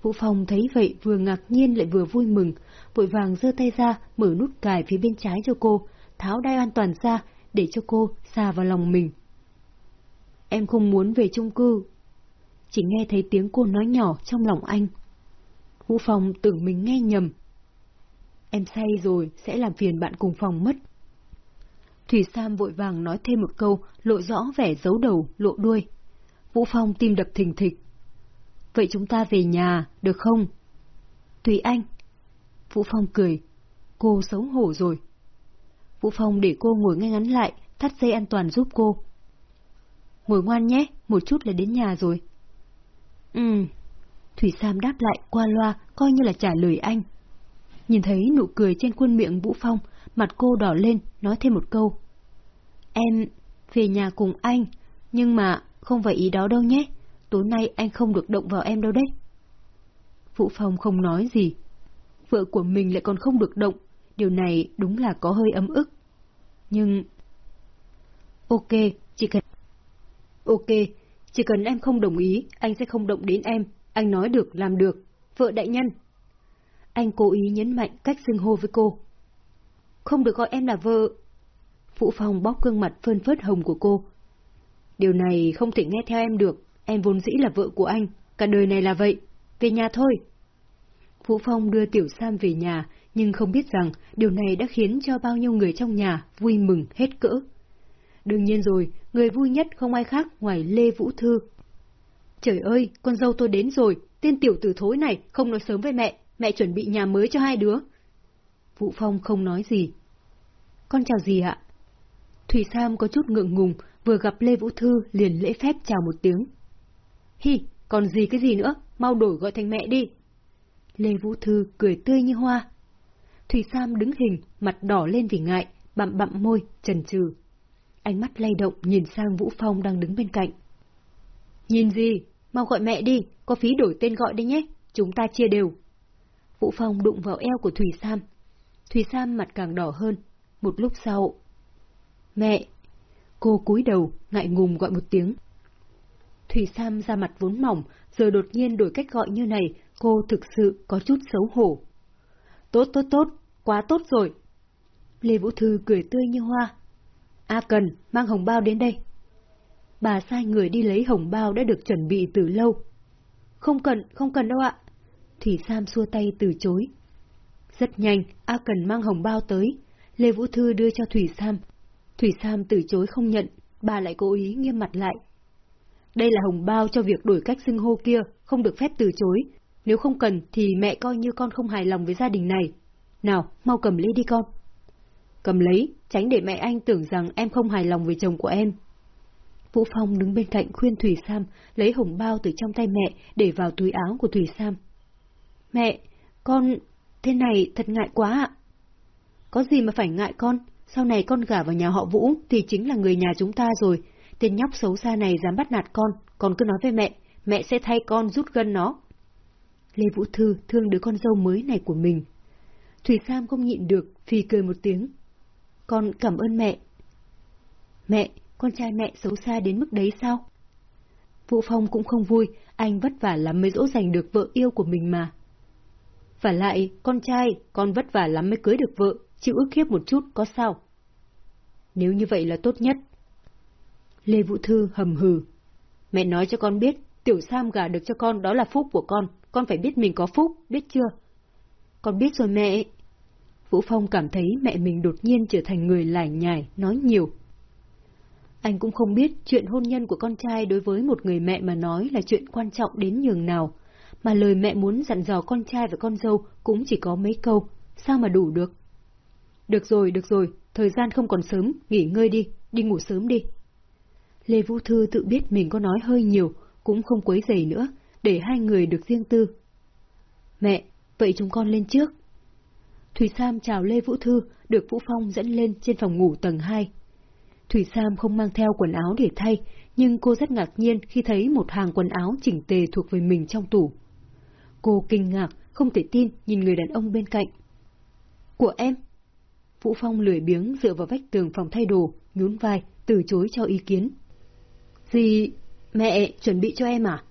Vũ Phong thấy vậy vừa ngạc nhiên lại vừa vui mừng, vội vàng giơ tay ra, mở nút cài phía bên trái cho cô, tháo đai an toàn ra, để cho cô xa vào lòng mình. Em không muốn về chung cư. Chỉ nghe thấy tiếng cô nói nhỏ trong lòng anh. Vũ Phong tưởng mình nghe nhầm. Em say rồi, sẽ làm phiền bạn cùng phòng mất. Thủy Sam vội vàng nói thêm một câu, lộ rõ vẻ giấu đầu, lộ đuôi. Vũ Phong tim đập thình thịch, Vậy chúng ta về nhà, được không? Tùy anh. Vũ Phong cười. Cô xấu hổ rồi. Vũ Phong để cô ngồi ngay ngắn lại, thắt dây an toàn giúp cô. Ngồi ngoan nhé, một chút là đến nhà rồi. Ừ. Thủy Sam đáp lại qua loa, coi như là trả lời anh. Nhìn thấy nụ cười trên khuôn miệng Vũ Phong, mặt cô đỏ lên, nói thêm một câu. Em về nhà cùng anh, nhưng mà không phải ý đó đâu nhé tối nay anh không được động vào em đâu đấy. Vũ Phong không nói gì. Vợ của mình lại còn không được động, điều này đúng là có hơi ấm ức. Nhưng... Ok, chỉ cần... Ok, chỉ cần em không đồng ý, anh sẽ không động đến em. Anh nói được, làm được. Vợ đại nhân. Anh cố ý nhấn mạnh cách xưng hô với cô. Không được gọi em là vợ. Vũ Phong bóp gương mặt phơn phớt hồng của cô. Điều này không thể nghe theo em được. Em vốn dĩ là vợ của anh, cả đời này là vậy. Về nhà thôi. Vũ Phong đưa Tiểu Sam về nhà, nhưng không biết rằng điều này đã khiến cho bao nhiêu người trong nhà vui mừng hết cỡ. Đương nhiên rồi, người vui nhất không ai khác ngoài Lê Vũ Thư. Trời ơi, con dâu tôi đến rồi, tên tiểu tử thối này không nói sớm với mẹ, mẹ chuẩn bị nhà mới cho hai đứa. Vũ Phong không nói gì. Con chào gì ạ? Thủy Sam có chút ngượng ngùng, vừa gặp Lê Vũ Thư liền lễ phép chào một tiếng. Hi, còn gì cái gì nữa, mau đổi gọi thành mẹ đi. Lê Vũ Thư cười tươi như hoa. Thủy Sam đứng hình, mặt đỏ lên vì ngại, bặm bặm môi, trần trừ. Ánh mắt lay động nhìn sang Vũ Phong đang đứng bên cạnh. Nhìn gì? Mau gọi mẹ đi, có phí đổi tên gọi đi nhé, chúng ta chia đều. Vũ Phong đụng vào eo của Thủy Sam. Thủy Sam mặt càng đỏ hơn. Một lúc sau... Mẹ! Cô cúi đầu, ngại ngùng gọi một tiếng. Thủy Sam ra mặt vốn mỏng, giờ đột nhiên đổi cách gọi như này, cô thực sự có chút xấu hổ. Tốt tốt tốt, quá tốt rồi. Lê Vũ Thư cười tươi như hoa. A Cần, mang hồng bao đến đây. Bà sai người đi lấy hồng bao đã được chuẩn bị từ lâu. Không cần, không cần đâu ạ. Thủy Sam xua tay từ chối. Rất nhanh, A Cần mang hồng bao tới. Lê Vũ Thư đưa cho Thủy Sam. Thủy Sam từ chối không nhận, bà lại cố ý nghiêm mặt lại. Đây là hồng bao cho việc đổi cách xưng hô kia, không được phép từ chối. Nếu không cần thì mẹ coi như con không hài lòng với gia đình này. Nào, mau cầm lấy đi con. Cầm lấy, tránh để mẹ anh tưởng rằng em không hài lòng với chồng của em. Vũ Phong đứng bên cạnh khuyên Thủy Sam lấy hồng bao từ trong tay mẹ để vào túi áo của Thủy Sam. Mẹ, con... thế này thật ngại quá ạ. Có gì mà phải ngại con, sau này con gả vào nhà họ Vũ thì chính là người nhà chúng ta rồi. Tên nhóc xấu xa này dám bắt nạt con, con cứ nói với mẹ, mẹ sẽ thay con rút gân nó. Lê Vũ Thư thương đứa con dâu mới này của mình. Thủy Sam không nhịn được, phi cười một tiếng. Con cảm ơn mẹ. Mẹ, con trai mẹ xấu xa đến mức đấy sao? Vũ Phong cũng không vui, anh vất vả lắm mới dỗ dành được vợ yêu của mình mà. Và lại, con trai, con vất vả lắm mới cưới được vợ, chịu ức hiếp một chút có sao? Nếu như vậy là tốt nhất. Lê Vũ Thư hầm hừ. Mẹ nói cho con biết, tiểu Sam gả được cho con đó là phúc của con, con phải biết mình có phúc, biết chưa? Con biết rồi mẹ. Vũ Phong cảm thấy mẹ mình đột nhiên trở thành người lải nhải, nói nhiều. Anh cũng không biết chuyện hôn nhân của con trai đối với một người mẹ mà nói là chuyện quan trọng đến nhường nào, mà lời mẹ muốn dặn dò con trai và con dâu cũng chỉ có mấy câu, sao mà đủ được. Được rồi, được rồi, thời gian không còn sớm, nghỉ ngơi đi, đi ngủ sớm đi. Lê Vũ Thư tự biết mình có nói hơi nhiều, cũng không quấy rầy nữa, để hai người được riêng tư. Mẹ, vậy chúng con lên trước. Thủy Sam chào Lê Vũ Thư, được Vũ Phong dẫn lên trên phòng ngủ tầng 2. Thủy Sam không mang theo quần áo để thay, nhưng cô rất ngạc nhiên khi thấy một hàng quần áo chỉnh tề thuộc về mình trong tủ. Cô kinh ngạc, không thể tin nhìn người đàn ông bên cạnh. Của em? Vũ Phong lười biếng dựa vào vách tường phòng thay đồ, nhún vai, từ chối cho ý kiến. Gì? Mẹ chuẩn bị cho em à?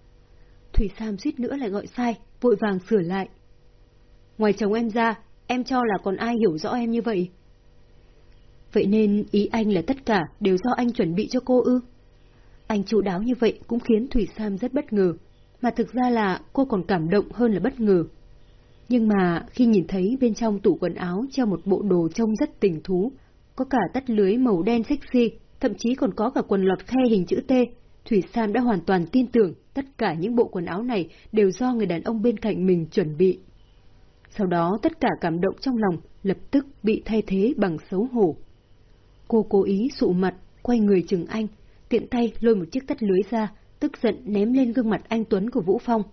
Thủy Sam suýt nữa lại gọi sai, vội vàng sửa lại. Ngoài chồng em ra, em cho là còn ai hiểu rõ em như vậy? Vậy nên ý anh là tất cả đều do anh chuẩn bị cho cô ư? Anh chủ đáo như vậy cũng khiến Thủy Sam rất bất ngờ, mà thực ra là cô còn cảm động hơn là bất ngờ. Nhưng mà khi nhìn thấy bên trong tủ quần áo treo một bộ đồ trông rất tình thú, có cả tất lưới màu đen sexy, thậm chí còn có cả quần lọt khe hình chữ T, Thủy Sam đã hoàn toàn tin tưởng tất cả những bộ quần áo này đều do người đàn ông bên cạnh mình chuẩn bị. Sau đó tất cả cảm động trong lòng lập tức bị thay thế bằng xấu hổ. Cô cố ý sụ mặt, quay người chừng anh, tiện tay lôi một chiếc tất lưới ra, tức giận ném lên gương mặt anh Tuấn của Vũ Phong.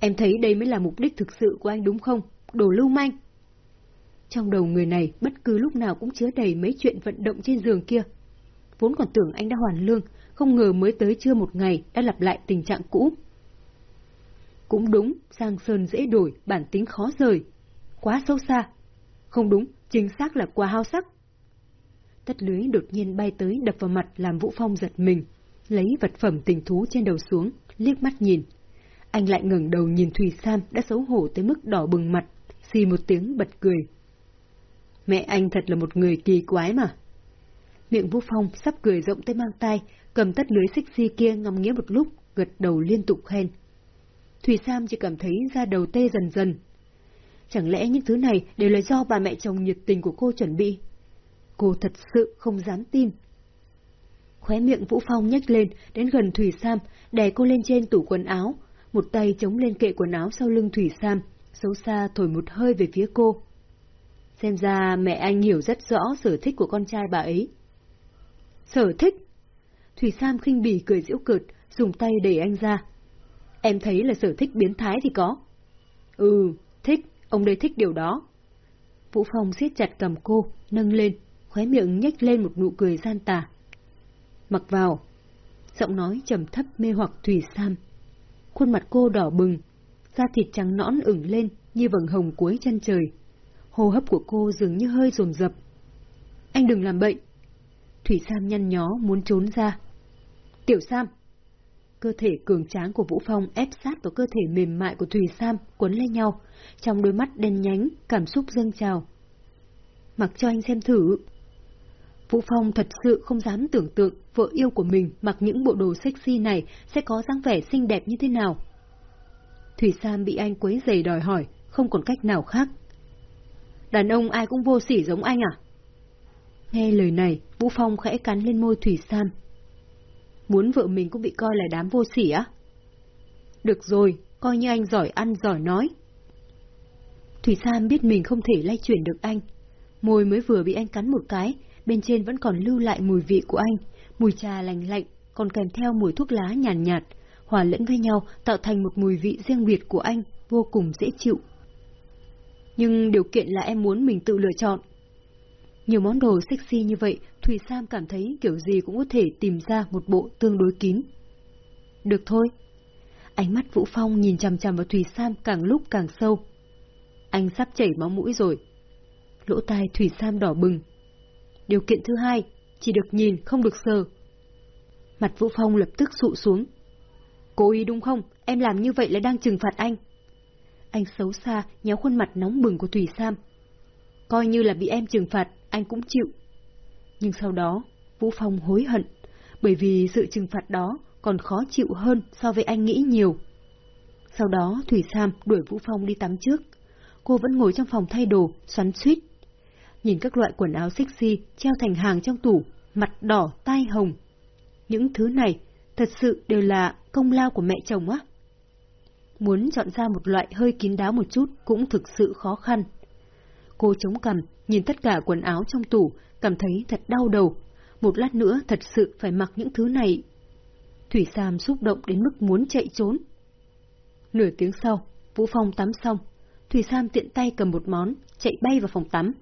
Em thấy đây mới là mục đích thực sự của anh đúng không? Đồ lưu manh! Trong đầu người này bất cứ lúc nào cũng chứa đầy mấy chuyện vận động trên giường kia. Vốn còn tưởng anh đã hoàn lương, không ngờ mới tới chưa một ngày đã lặp lại tình trạng cũ. Cũng đúng, Giang Sơn dễ đổi, bản tính khó rời. Quá sâu xa. Không đúng, chính xác là quá hao sắc. Tất lưới đột nhiên bay tới đập vào mặt làm Vũ Phong giật mình, lấy vật phẩm tình thú trên đầu xuống, liếc mắt nhìn. Anh lại ngẩng đầu nhìn Thùy Sam đã xấu hổ tới mức đỏ bừng mặt, xì một tiếng bật cười. Mẹ anh thật là một người kỳ quái mà. Miệng Vũ Phong sắp cười rộng tới mang tay, cầm tất lưới xích xi kia ngắm nghĩa một lúc, gật đầu liên tục khen. Thùy Sam chỉ cảm thấy da đầu tê dần dần. Chẳng lẽ những thứ này đều là do bà mẹ chồng nhiệt tình của cô chuẩn bị? Cô thật sự không dám tin. Khóe miệng Vũ Phong nhếch lên, đến gần Thủy Sam, đè cô lên trên tủ quần áo, một tay chống lên kệ quần áo sau lưng Thủy Sam, xấu xa thổi một hơi về phía cô. Xem ra mẹ anh hiểu rất rõ sở thích của con trai bà ấy. Sở thích? Thủy Sam khinh bỉ cười giễu cợt, dùng tay đẩy anh ra. Em thấy là sở thích biến thái thì có. Ừ, thích, ông đây thích điều đó. Vũ Phong siết chặt cầm cô, nâng lên, khóe miệng nhếch lên một nụ cười gian tà. Mặc vào. Giọng nói trầm thấp mê hoặc Thủy Sam. Khuôn mặt cô đỏ bừng, da thịt trắng nõn ửng lên như vầng hồng cuối chân trời. Hô hấp của cô dường như hơi rồn rập. Anh đừng làm bệnh. Thủy Sam nhăn nhó muốn trốn ra. Tiểu Sam! Cơ thể cường tráng của Vũ Phong ép sát vào cơ thể mềm mại của Thủy Sam quấn lên nhau, trong đôi mắt đen nhánh, cảm xúc dâng trào. Mặc cho anh xem thử. Vũ Phong thật sự không dám tưởng tượng vợ yêu của mình mặc những bộ đồ sexy này sẽ có dáng vẻ xinh đẹp như thế nào. Thủy Sam bị anh quấy giày đòi hỏi, không còn cách nào khác. Đàn ông ai cũng vô sỉ giống anh à? Nghe lời này, Vũ Phong khẽ cắn lên môi Thủy Sam. Muốn vợ mình cũng bị coi là đám vô sỉ á? Được rồi, coi như anh giỏi ăn giỏi nói. Thủy Sam biết mình không thể lay chuyển được anh. Môi mới vừa bị anh cắn một cái, bên trên vẫn còn lưu lại mùi vị của anh, mùi trà lành lạnh, còn kèm theo mùi thuốc lá nhàn nhạt, nhạt, hòa lẫn với nhau tạo thành một mùi vị riêng biệt của anh, vô cùng dễ chịu. Nhưng điều kiện là em muốn mình tự lựa chọn. Nhiều món đồ sexy như vậy, Thùy Sam cảm thấy kiểu gì cũng có thể tìm ra một bộ tương đối kín. Được thôi. Ánh mắt Vũ Phong nhìn chằm chằm vào Thùy Sam càng lúc càng sâu. Anh sắp chảy máu mũi rồi. Lỗ tai Thùy Sam đỏ bừng. Điều kiện thứ hai, chỉ được nhìn, không được sờ. Mặt Vũ Phong lập tức sụ xuống. Cố ý đúng không? Em làm như vậy là đang trừng phạt anh. Anh xấu xa, nhéo khuôn mặt nóng bừng của Thủy Sam. Coi như là bị em trừng phạt, anh cũng chịu. Nhưng sau đó, Vũ Phong hối hận, bởi vì sự trừng phạt đó còn khó chịu hơn so với anh nghĩ nhiều. Sau đó Thủy Sam đuổi Vũ Phong đi tắm trước. Cô vẫn ngồi trong phòng thay đồ, xoắn suýt. Nhìn các loại quần áo sexy treo thành hàng trong tủ, mặt đỏ, tai hồng. Những thứ này thật sự đều là công lao của mẹ chồng á. Muốn chọn ra một loại hơi kín đáo một chút cũng thực sự khó khăn. Cô chống cằm, nhìn tất cả quần áo trong tủ, cảm thấy thật đau đầu. Một lát nữa thật sự phải mặc những thứ này. Thủy Sam xúc động đến mức muốn chạy trốn. Nửa tiếng sau, Vũ Phong tắm xong. Thủy Sam tiện tay cầm một món, chạy bay vào phòng tắm.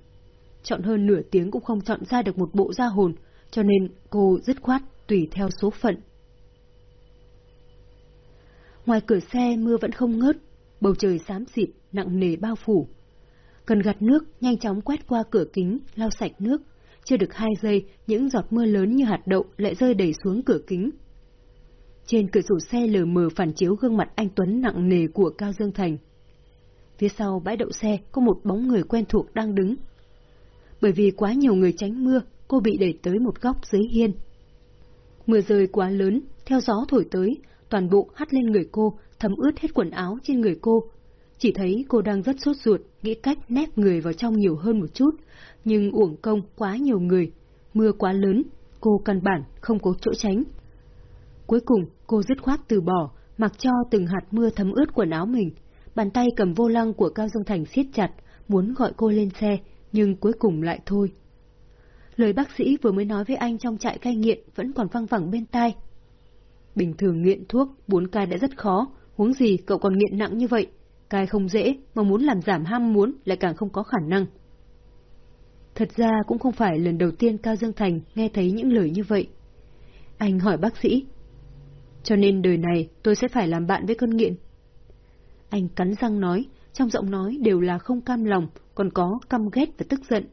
Chọn hơn nửa tiếng cũng không chọn ra được một bộ da hồn, cho nên cô dứt khoát tùy theo số phận. Ngoài cửa xe mưa vẫn không ngớt, bầu trời xám xịt, nặng nề bao phủ. Cần gạt nước nhanh chóng quét qua cửa kính, lau sạch nước. Chưa được hai giây, những giọt mưa lớn như hạt đậu lại rơi đầy xuống cửa kính. Trên cửa sổ xe lờ mờ phản chiếu gương mặt anh Tuấn nặng nề của Cao Dương Thành. Phía sau bãi đậu xe có một bóng người quen thuộc đang đứng. Bởi vì quá nhiều người tránh mưa, cô bị đẩy tới một góc dưới hiên. Mưa rơi quá lớn, theo gió thổi tới, toàn bộ hắt lên người cô, thấm ướt hết quần áo trên người cô. Chỉ thấy cô đang rất sốt ruột, nghĩ cách nép người vào trong nhiều hơn một chút, nhưng uổng công quá nhiều người, mưa quá lớn, cô căn bản không có chỗ tránh. Cuối cùng, cô dứt khoát từ bỏ, mặc cho từng hạt mưa thấm ướt quần áo mình. Bàn tay cầm vô lăng của Cao Dương Thành siết chặt, muốn gọi cô lên xe, nhưng cuối cùng lại thôi. Lời bác sĩ vừa mới nói với anh trong trại cai nghiện vẫn còn văng vẳng bên tai. Bình thường nghiện thuốc, bốn cai đã rất khó, huống gì cậu còn nghiện nặng như vậy. Cai không dễ, mà muốn làm giảm ham muốn lại càng không có khả năng. Thật ra cũng không phải lần đầu tiên Cao Dương Thành nghe thấy những lời như vậy. Anh hỏi bác sĩ. Cho nên đời này tôi sẽ phải làm bạn với cơn nghiện. Anh cắn răng nói, trong giọng nói đều là không cam lòng, còn có căm ghét và tức giận.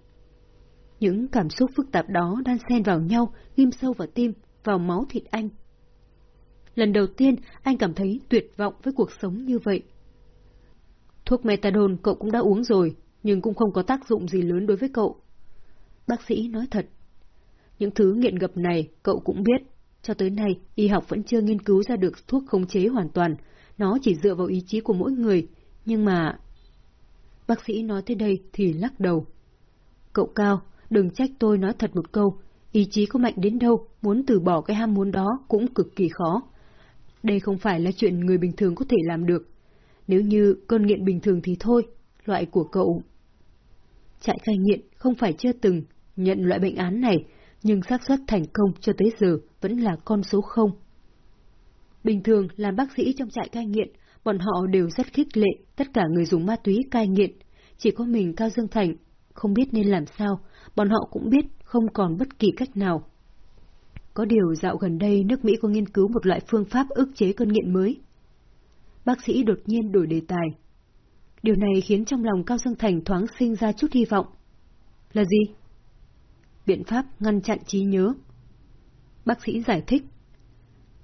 Những cảm xúc phức tạp đó đan xen vào nhau, ghim sâu vào tim, vào máu thịt anh. Lần đầu tiên anh cảm thấy tuyệt vọng với cuộc sống như vậy. Thuốc methadone cậu cũng đã uống rồi, nhưng cũng không có tác dụng gì lớn đối với cậu. Bác sĩ nói thật. Những thứ nghiện ngập này cậu cũng biết. Cho tới nay, y học vẫn chưa nghiên cứu ra được thuốc khống chế hoàn toàn. Nó chỉ dựa vào ý chí của mỗi người. Nhưng mà... Bác sĩ nói tới đây thì lắc đầu. Cậu Cao, đừng trách tôi nói thật một câu, ý chí có mạnh đến đâu, muốn từ bỏ cái ham muốn đó cũng cực kỳ khó. Đây không phải là chuyện người bình thường có thể làm được. Nếu như cơn nghiện bình thường thì thôi, loại của cậu. Trại cai nghiện không phải chưa từng nhận loại bệnh án này, nhưng xác suất thành công cho tới giờ vẫn là con số không. Bình thường làm bác sĩ trong trại cai nghiện, bọn họ đều rất khích lệ tất cả người dùng ma túy cai nghiện. Chỉ có mình Cao Dương Thành không biết nên làm sao, bọn họ cũng biết không còn bất kỳ cách nào. Có điều dạo gần đây nước Mỹ có nghiên cứu một loại phương pháp ức chế cơn nghiện mới. Bác sĩ đột nhiên đổi đề tài. Điều này khiến trong lòng Cao Dương Thành thoáng sinh ra chút hy vọng. Là gì? Biện pháp ngăn chặn trí nhớ. Bác sĩ giải thích.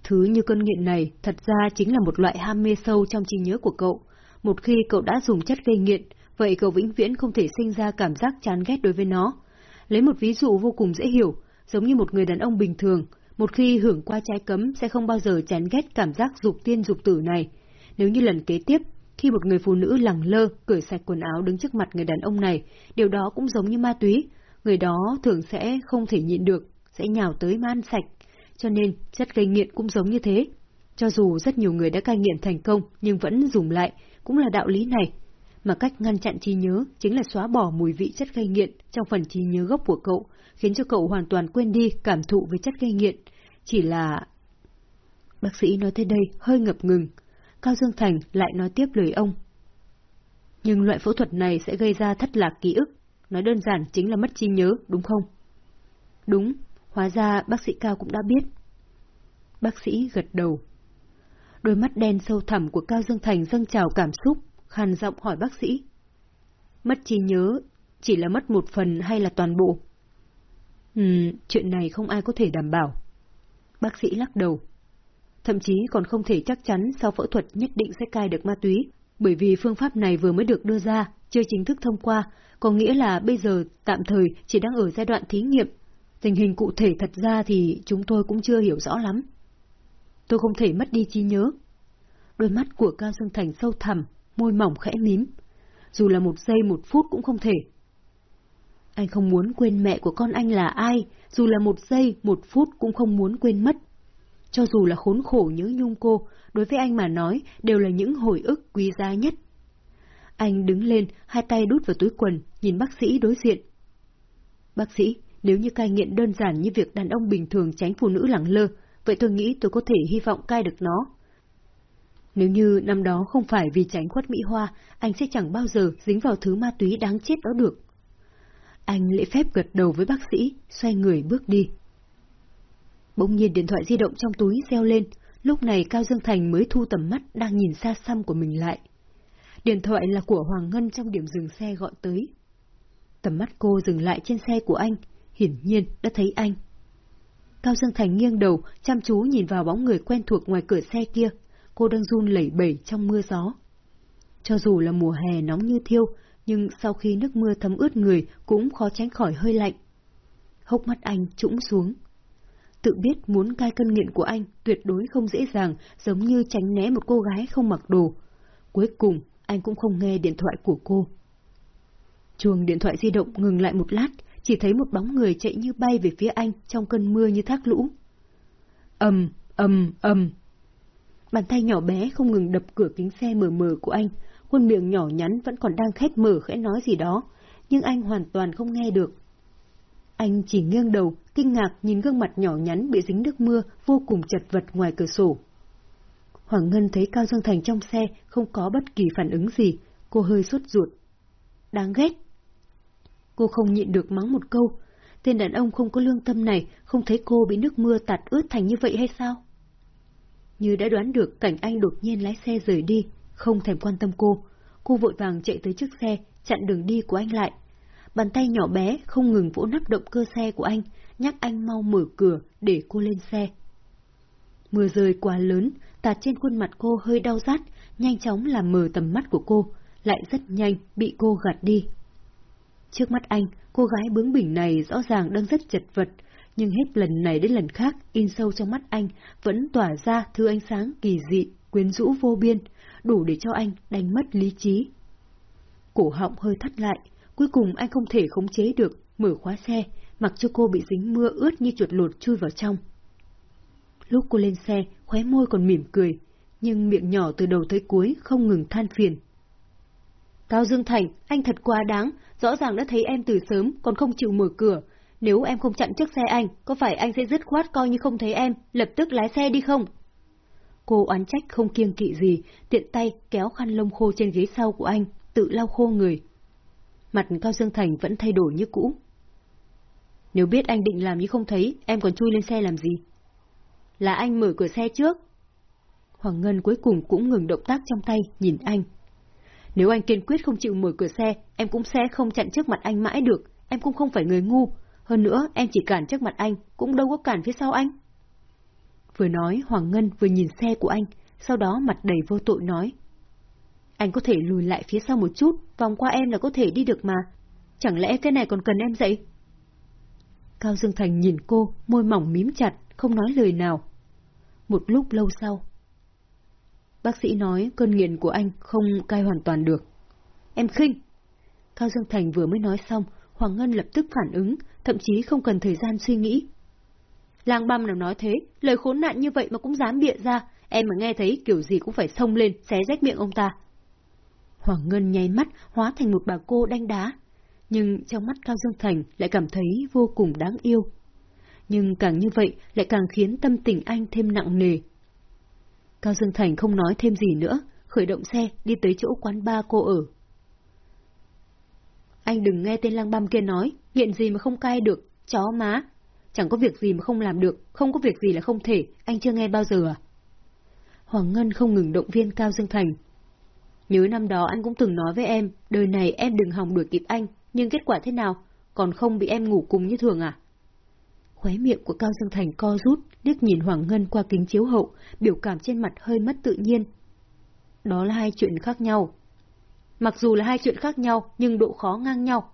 Thứ như cơn nghiện này thật ra chính là một loại ham mê sâu trong trí nhớ của cậu. Một khi cậu đã dùng chất gây nghiện, vậy cậu vĩnh viễn không thể sinh ra cảm giác chán ghét đối với nó. Lấy một ví dụ vô cùng dễ hiểu, giống như một người đàn ông bình thường, một khi hưởng qua trái cấm sẽ không bao giờ chán ghét cảm giác dục tiên dục tử này. Nếu như lần kế tiếp, khi một người phụ nữ lẳng lơ, cởi sạch quần áo đứng trước mặt người đàn ông này, điều đó cũng giống như ma túy, người đó thường sẽ không thể nhịn được, sẽ nhào tới man sạch. Cho nên, chất gây nghiện cũng giống như thế. Cho dù rất nhiều người đã cai nghiện thành công nhưng vẫn dùng lại, cũng là đạo lý này. Mà cách ngăn chặn trí nhớ chính là xóa bỏ mùi vị chất gây nghiện trong phần trí nhớ gốc của cậu, khiến cho cậu hoàn toàn quên đi cảm thụ với chất gây nghiện. Chỉ là... Bác sĩ nói tới đây hơi ngập ngừng. Cao Dương Thành lại nói tiếp lời ông. Nhưng loại phẫu thuật này sẽ gây ra thất lạc ký ức, nói đơn giản chính là mất trí nhớ, đúng không? Đúng, hóa ra bác sĩ Cao cũng đã biết. Bác sĩ gật đầu. Đôi mắt đen sâu thẳm của Cao Dương Thành dâng trào cảm xúc, khàn giọng hỏi bác sĩ. Mất trí nhớ, chỉ là mất một phần hay là toàn bộ? Ừ, chuyện này không ai có thể đảm bảo. Bác sĩ lắc đầu. Thậm chí còn không thể chắc chắn sau phẫu thuật nhất định sẽ cai được ma túy, bởi vì phương pháp này vừa mới được đưa ra, chưa chính thức thông qua, có nghĩa là bây giờ tạm thời chỉ đang ở giai đoạn thí nghiệm. Tình hình cụ thể thật ra thì chúng tôi cũng chưa hiểu rõ lắm. Tôi không thể mất đi trí nhớ. Đôi mắt của Cao Dương Thành sâu thẳm, môi mỏng khẽ mím. Dù là một giây một phút cũng không thể. Anh không muốn quên mẹ của con anh là ai, dù là một giây, một phút cũng không muốn quên mất. Cho dù là khốn khổ nhớ nhung cô, đối với anh mà nói đều là những hồi ức quý giá nhất. Anh đứng lên, hai tay đút vào túi quần, nhìn bác sĩ đối diện. Bác sĩ, nếu như cai nghiện đơn giản như việc đàn ông bình thường tránh phụ nữ lẳng lơ, vậy tôi nghĩ tôi có thể hy vọng cai được nó. Nếu như năm đó không phải vì tránh khuất Mỹ Hoa, anh sẽ chẳng bao giờ dính vào thứ ma túy đáng chết đó được. Anh lễ phép gật đầu với bác sĩ, xoay người bước đi. Bỗng nhiên điện thoại di động trong túi reo lên, lúc này Cao Dương Thành mới thu tầm mắt đang nhìn xa xăm của mình lại. Điện thoại là của Hoàng Ngân trong điểm dừng xe gọi tới. Tầm mắt cô dừng lại trên xe của anh, hiển nhiên đã thấy anh. Cao Dương Thành nghiêng đầu, chăm chú nhìn vào bóng người quen thuộc ngoài cửa xe kia, cô đang run lẩy bẩy trong mưa gió. Cho dù là mùa hè nóng như thiêu, nhưng sau khi nước mưa thấm ướt người cũng khó tránh khỏi hơi lạnh. Hốc mắt anh trũng xuống. Tự biết muốn cai cân nghiện của anh tuyệt đối không dễ dàng, giống như tránh né một cô gái không mặc đồ. Cuối cùng, anh cũng không nghe điện thoại của cô. Chuông điện thoại di động ngừng lại một lát, chỉ thấy một bóng người chạy như bay về phía anh trong cơn mưa như thác lũ. ầm, ầm, ầm. Bàn tay nhỏ bé không ngừng đập cửa kính xe mờ mờ của anh, khuôn miệng nhỏ nhắn vẫn còn đang khép mở khẽ nói gì đó, nhưng anh hoàn toàn không nghe được. Anh chỉ nghiêng đầu, kinh ngạc nhìn gương mặt nhỏ nhắn bị dính nước mưa vô cùng chật vật ngoài cửa sổ. Hoàng Ngân thấy Cao Dương Thành trong xe không có bất kỳ phản ứng gì, cô hơi sốt ruột. Đáng ghét. Cô không nhịn được mắng một câu, tên đàn ông không có lương tâm này không thấy cô bị nước mưa tạt ướt thành như vậy hay sao? Như đã đoán được cảnh anh đột nhiên lái xe rời đi, không thèm quan tâm cô. Cô vội vàng chạy tới trước xe, chặn đường đi của anh lại. Bàn tay nhỏ bé không ngừng vỗ nắp động cơ xe của anh, nhắc anh mau mở cửa để cô lên xe. Mưa rơi quá lớn, tạt trên khuôn mặt cô hơi đau rát, nhanh chóng làm mờ tầm mắt của cô, lại rất nhanh bị cô gạt đi. Trước mắt anh, cô gái bướng bỉnh này rõ ràng đang rất chật vật, nhưng hết lần này đến lần khác, in sâu trong mắt anh vẫn tỏa ra thứ ánh sáng kỳ dị, quyến rũ vô biên, đủ để cho anh đánh mất lý trí. cổ họng hơi thắt lại, cuối cùng anh không thể khống chế được, mở khóa xe, mặc cho cô bị dính mưa ướt như chuột lột chui vào trong. Lúc cô lên xe, khóe môi còn mỉm cười, nhưng miệng nhỏ từ đầu tới cuối không ngừng than phiền. Cao Dương Thành, anh thật quá đáng, rõ ràng đã thấy em từ sớm, còn không chịu mở cửa. Nếu em không chặn trước xe anh, có phải anh sẽ dứt khoát coi như không thấy em, lập tức lái xe đi không? Cô oán trách không kiêng kỵ gì, tiện tay kéo khăn lông khô trên ghế sau của anh, tự lau khô người. Mặt Cao Dương Thành vẫn thay đổi như cũ. Nếu biết anh định làm như không thấy, em còn chui lên xe làm gì? Là anh mở cửa xe trước. Hoàng Ngân cuối cùng cũng ngừng động tác trong tay, nhìn anh. Nếu anh kiên quyết không chịu mở cửa xe, em cũng sẽ không chặn trước mặt anh mãi được, em cũng không phải người ngu. Hơn nữa, em chỉ cản trước mặt anh, cũng đâu có cản phía sau anh. Vừa nói, Hoàng Ngân vừa nhìn xe của anh, sau đó mặt đầy vô tội nói. Anh có thể lùi lại phía sau một chút, vòng qua em là có thể đi được mà. Chẳng lẽ cái này còn cần em dậy? Cao Dương Thành nhìn cô, môi mỏng mím chặt, không nói lời nào. Một lúc lâu sau. Bác sĩ nói cơn nghiện của anh không cai hoàn toàn được. Em khinh. Cao Dương Thành vừa mới nói xong, Hoàng Ngân lập tức phản ứng, thậm chí không cần thời gian suy nghĩ. Lang băm nào nói thế, lời khốn nạn như vậy mà cũng dám bịa ra, em mà nghe thấy kiểu gì cũng phải xông lên, xé rách miệng ông ta. Hoàng Ngân nháy mắt, hóa thành một bà cô đanh đá. Nhưng trong mắt Cao Dương Thành lại cảm thấy vô cùng đáng yêu. Nhưng càng như vậy lại càng khiến tâm tình anh thêm nặng nề. Cao Dương Thành không nói thêm gì nữa, khởi động xe đi tới chỗ quán ba cô ở. Anh đừng nghe tên lang băm kia nói, nghiện gì mà không cai được, chó má. Chẳng có việc gì mà không làm được, không có việc gì là không thể, anh chưa nghe bao giờ à? Hoàng Ngân không ngừng động viên Cao Dương Thành. Nhớ năm đó anh cũng từng nói với em, đời này em đừng hòng đuổi kịp anh, nhưng kết quả thế nào? Còn không bị em ngủ cùng như thường à? Khóe miệng của Cao Dương Thành co rút, liếc nhìn Hoàng Ngân qua kính chiếu hậu, biểu cảm trên mặt hơi mất tự nhiên. Đó là hai chuyện khác nhau. Mặc dù là hai chuyện khác nhau, nhưng độ khó ngang nhau.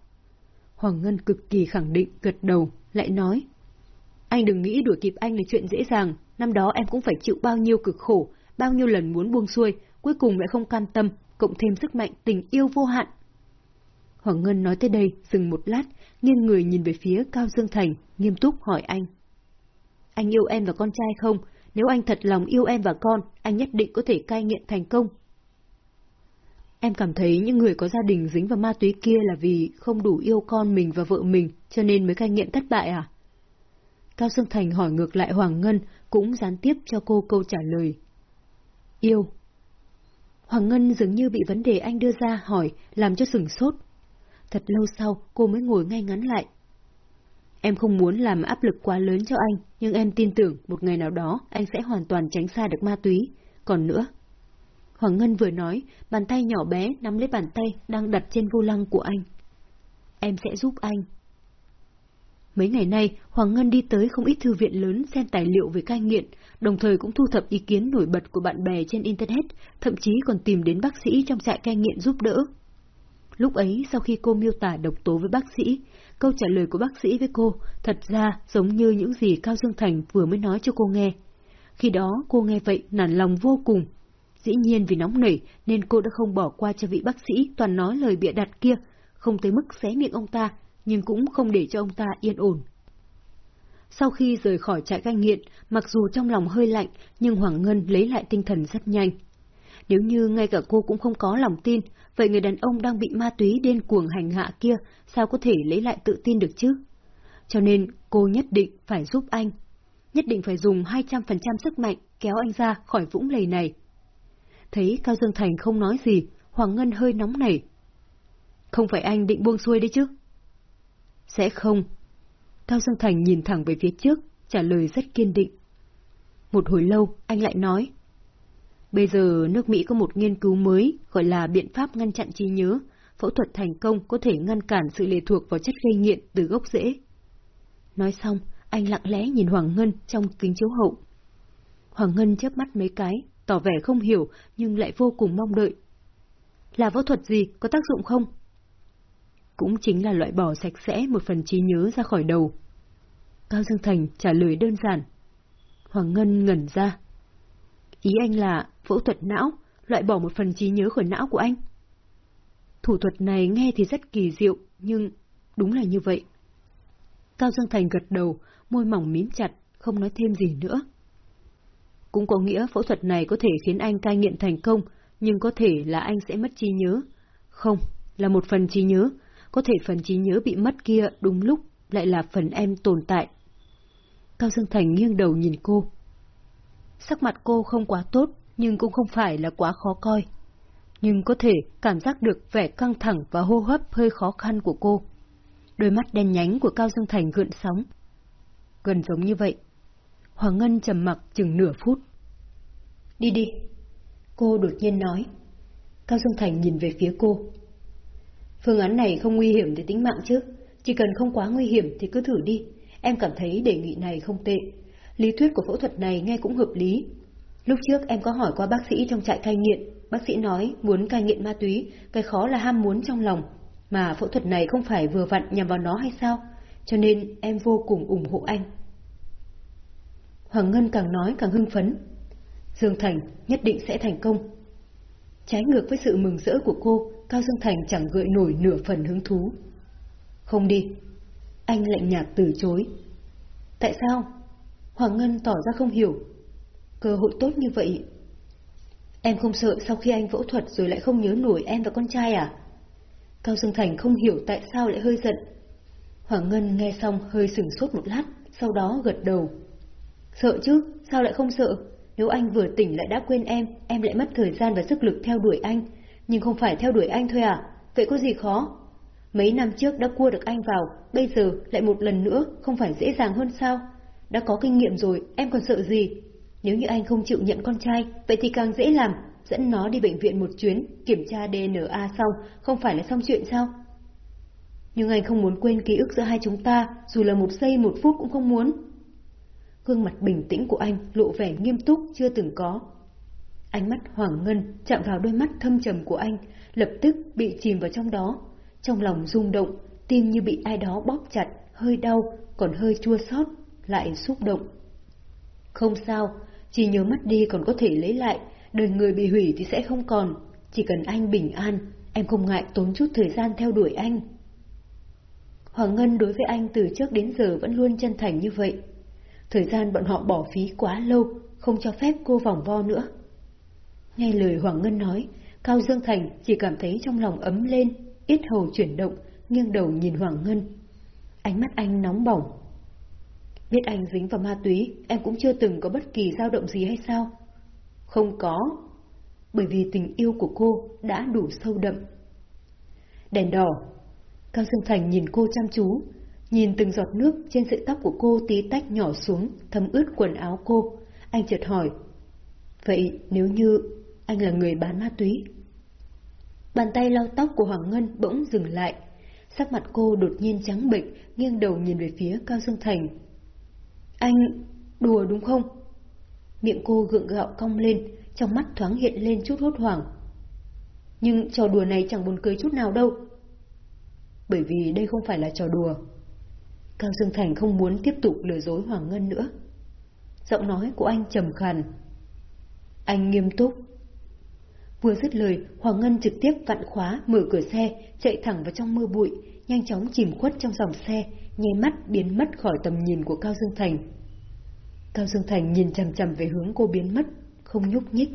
Hoàng Ngân cực kỳ khẳng định, gật đầu, lại nói. Anh đừng nghĩ đuổi kịp anh là chuyện dễ dàng, năm đó em cũng phải chịu bao nhiêu cực khổ, bao nhiêu lần muốn buông xuôi, cuối cùng lại không cam tâm, cộng thêm sức mạnh tình yêu vô hạn. Hoàng Ngân nói tới đây, dừng một lát, nghiêng người nhìn về phía Cao Dương Thành, nghiêm túc hỏi anh. Anh yêu em và con trai không? Nếu anh thật lòng yêu em và con, anh nhất định có thể cai nghiện thành công. Em cảm thấy những người có gia đình dính vào ma túy kia là vì không đủ yêu con mình và vợ mình, cho nên mới cai nghiện thất bại à? Cao Dương Thành hỏi ngược lại Hoàng Ngân, cũng gián tiếp cho cô câu trả lời. Yêu. Hoàng Ngân dường như bị vấn đề anh đưa ra hỏi, làm cho sừng sốt. Thật lâu sau, cô mới ngồi ngay ngắn lại. Em không muốn làm áp lực quá lớn cho anh, nhưng em tin tưởng một ngày nào đó anh sẽ hoàn toàn tránh xa được ma túy. Còn nữa... Hoàng Ngân vừa nói, bàn tay nhỏ bé nắm lấy bàn tay đang đặt trên vô lăng của anh. Em sẽ giúp anh. Mấy ngày nay, Hoàng Ngân đi tới không ít thư viện lớn xem tài liệu về cai nghiện, đồng thời cũng thu thập ý kiến nổi bật của bạn bè trên Internet, thậm chí còn tìm đến bác sĩ trong trại cai nghiện giúp đỡ. Lúc ấy, sau khi cô miêu tả độc tố với bác sĩ, câu trả lời của bác sĩ với cô thật ra giống như những gì Cao Dương Thành vừa mới nói cho cô nghe. Khi đó, cô nghe vậy nản lòng vô cùng. Dĩ nhiên vì nóng nảy nên cô đã không bỏ qua cho vị bác sĩ toàn nói lời bịa đặt kia, không tới mức xé miệng ông ta, nhưng cũng không để cho ông ta yên ổn. Sau khi rời khỏi trại cai nghiện, mặc dù trong lòng hơi lạnh, nhưng Hoàng Ngân lấy lại tinh thần rất nhanh. Nếu như ngay cả cô cũng không có lòng tin, vậy người đàn ông đang bị ma túy điên cuồng hành hạ kia sao có thể lấy lại tự tin được chứ? Cho nên cô nhất định phải giúp anh. Nhất định phải dùng 200% sức mạnh kéo anh ra khỏi vũng lầy này. Thấy Cao Dương Thành không nói gì, Hoàng Ngân hơi nóng nảy. Không phải anh định buông xuôi đấy chứ? Sẽ không. Cao Dương Thành nhìn thẳng về phía trước, trả lời rất kiên định. Một hồi lâu, anh lại nói. Bây giờ nước Mỹ có một nghiên cứu mới gọi là biện pháp ngăn chặn trí nhớ. Phẫu thuật thành công có thể ngăn cản sự lệ thuộc vào chất gây nghiện từ gốc rễ. Nói xong, anh lặng lẽ nhìn Hoàng Ngân trong kính chiếu hậu. Hoàng Ngân chớp mắt mấy cái, tỏ vẻ không hiểu nhưng lại vô cùng mong đợi. Là phẫu thuật gì, có tác dụng không? Cũng chính là loại bỏ sạch sẽ một phần trí nhớ ra khỏi đầu. Cao Dương Thành trả lời đơn giản. Hoàng Ngân ngẩn ra. Ý anh là phẫu thuật não, loại bỏ một phần trí nhớ khỏi não của anh. Thủ thuật này nghe thì rất kỳ diệu, nhưng đúng là như vậy. Cao Dương Thành gật đầu, môi mỏng mím chặt, không nói thêm gì nữa. Cũng có nghĩa phẫu thuật này có thể khiến anh cai nghiện thành công, nhưng có thể là anh sẽ mất trí nhớ. Không, là một phần trí nhớ, có thể phần trí nhớ bị mất kia đúng lúc lại là phần em tồn tại. Cao Dương Thành nghiêng đầu nhìn cô. Sắc mặt cô không quá tốt, nhưng cũng không phải là quá khó coi. Nhưng có thể cảm giác được vẻ căng thẳng và hô hấp hơi khó khăn của cô. Đôi mắt đen nhánh của Cao Dương Thành gợn sóng. Gần giống như vậy. Hoàng Ngân trầm mặc chừng nửa phút. Đi đi. Cô đột nhiên nói. Cao Dương Thành nhìn về phía cô. Phương án này không nguy hiểm để tính mạng chứ. Chỉ cần không quá nguy hiểm thì cứ thử đi. Em cảm thấy đề nghị này không tệ. Lý thuyết của phẫu thuật này nghe cũng hợp lý. Lúc trước em có hỏi qua bác sĩ trong trại cai nghiện. Bác sĩ nói muốn cai nghiện ma túy, cái khó là ham muốn trong lòng. Mà phẫu thuật này không phải vừa vặn nhằm vào nó hay sao? Cho nên em vô cùng ủng hộ anh. Hoàng Ngân càng nói càng hưng phấn. Dương Thành nhất định sẽ thành công. Trái ngược với sự mừng rỡ của cô, Cao Dương Thành chẳng gợi nổi nửa phần hứng thú. Không đi. Anh lạnh nhạt từ chối. Tại sao? Hoàng Ngân tỏ ra không hiểu. Cơ hội tốt như vậy. Em không sợ sau khi anh phẫu thuật rồi lại không nhớ nổi em và con trai à? Cao Dương Thành không hiểu tại sao lại hơi giận. Hoàng Ngân nghe xong hơi sửng sốt một lát, sau đó gật đầu. Sợ chứ, sao lại không sợ? Nếu anh vừa tỉnh lại đã quên em, em lại mất thời gian và sức lực theo đuổi anh. Nhưng không phải theo đuổi anh thôi à? Vậy có gì khó? Mấy năm trước đã cua được anh vào, bây giờ lại một lần nữa, không phải dễ dàng hơn sao? Đã có kinh nghiệm rồi, em còn sợ gì? Nếu như anh không chịu nhận con trai, vậy thì càng dễ làm, dẫn nó đi bệnh viện một chuyến, kiểm tra DNA xong, không phải là xong chuyện sao? Nhưng anh không muốn quên ký ức giữa hai chúng ta, dù là một giây một phút cũng không muốn. Gương mặt bình tĩnh của anh lộ vẻ nghiêm túc chưa từng có. Ánh mắt Hoàng Ngân chạm vào đôi mắt thâm trầm của anh, lập tức bị chìm vào trong đó. Trong lòng rung động, tim như bị ai đó bóp chặt, hơi đau, còn hơi chua xót, lại xúc động. Không sao, chỉ nhớ mất đi còn có thể lấy lại, đời người bị hủy thì sẽ không còn. Chỉ cần anh bình an, em không ngại tốn chút thời gian theo đuổi anh. Hoàng Ngân đối với anh từ trước đến giờ vẫn luôn chân thành như vậy. Thời gian bọn họ bỏ phí quá lâu, không cho phép cô vòng vo nữa. Nghe lời Hoàng Ngân nói, Cao Dương Thành chỉ cảm thấy trong lòng ấm lên, ít hầu chuyển động, nghiêng đầu nhìn Hoàng Ngân. Ánh mắt anh nóng bỏng. Biết anh dính vào ma túy, em cũng chưa từng có bất kỳ dao động gì hay sao? Không có, bởi vì tình yêu của cô đã đủ sâu đậm. Đèn đỏ. Cao Dương Thành nhìn cô chăm chú, nhìn từng giọt nước trên sợi tóc của cô tí tách nhỏ xuống, thấm ướt quần áo cô. Anh chợt hỏi, vậy nếu như anh là người bán ma túy? Bàn tay lau tóc của Hoàng Ngân bỗng dừng lại. Sắc mặt cô đột nhiên trắng bệch, nghiêng đầu nhìn về phía Cao Dương Thành. Anh... đùa đúng không? Miệng cô gượng gạo cong lên, trong mắt thoáng hiện lên chút hốt hoảng. Nhưng trò đùa này chẳng buồn cười chút nào đâu. Bởi vì đây không phải là trò đùa. Cao Dương Thành không muốn tiếp tục lừa dối Hoàng Ngân nữa. Giọng nói của anh trầm khàn. Anh nghiêm túc. Vừa dứt lời, Hoàng Ngân trực tiếp vặn khóa, mở cửa xe, chạy thẳng vào trong mưa bụi, nhanh chóng chìm khuất trong dòng xe, nháy mắt biến mất khỏi tầm nhìn của Cao Dương Thành. Cao Dương Thành nhìn chằm chằm về hướng cô biến mất, không nhúc nhích.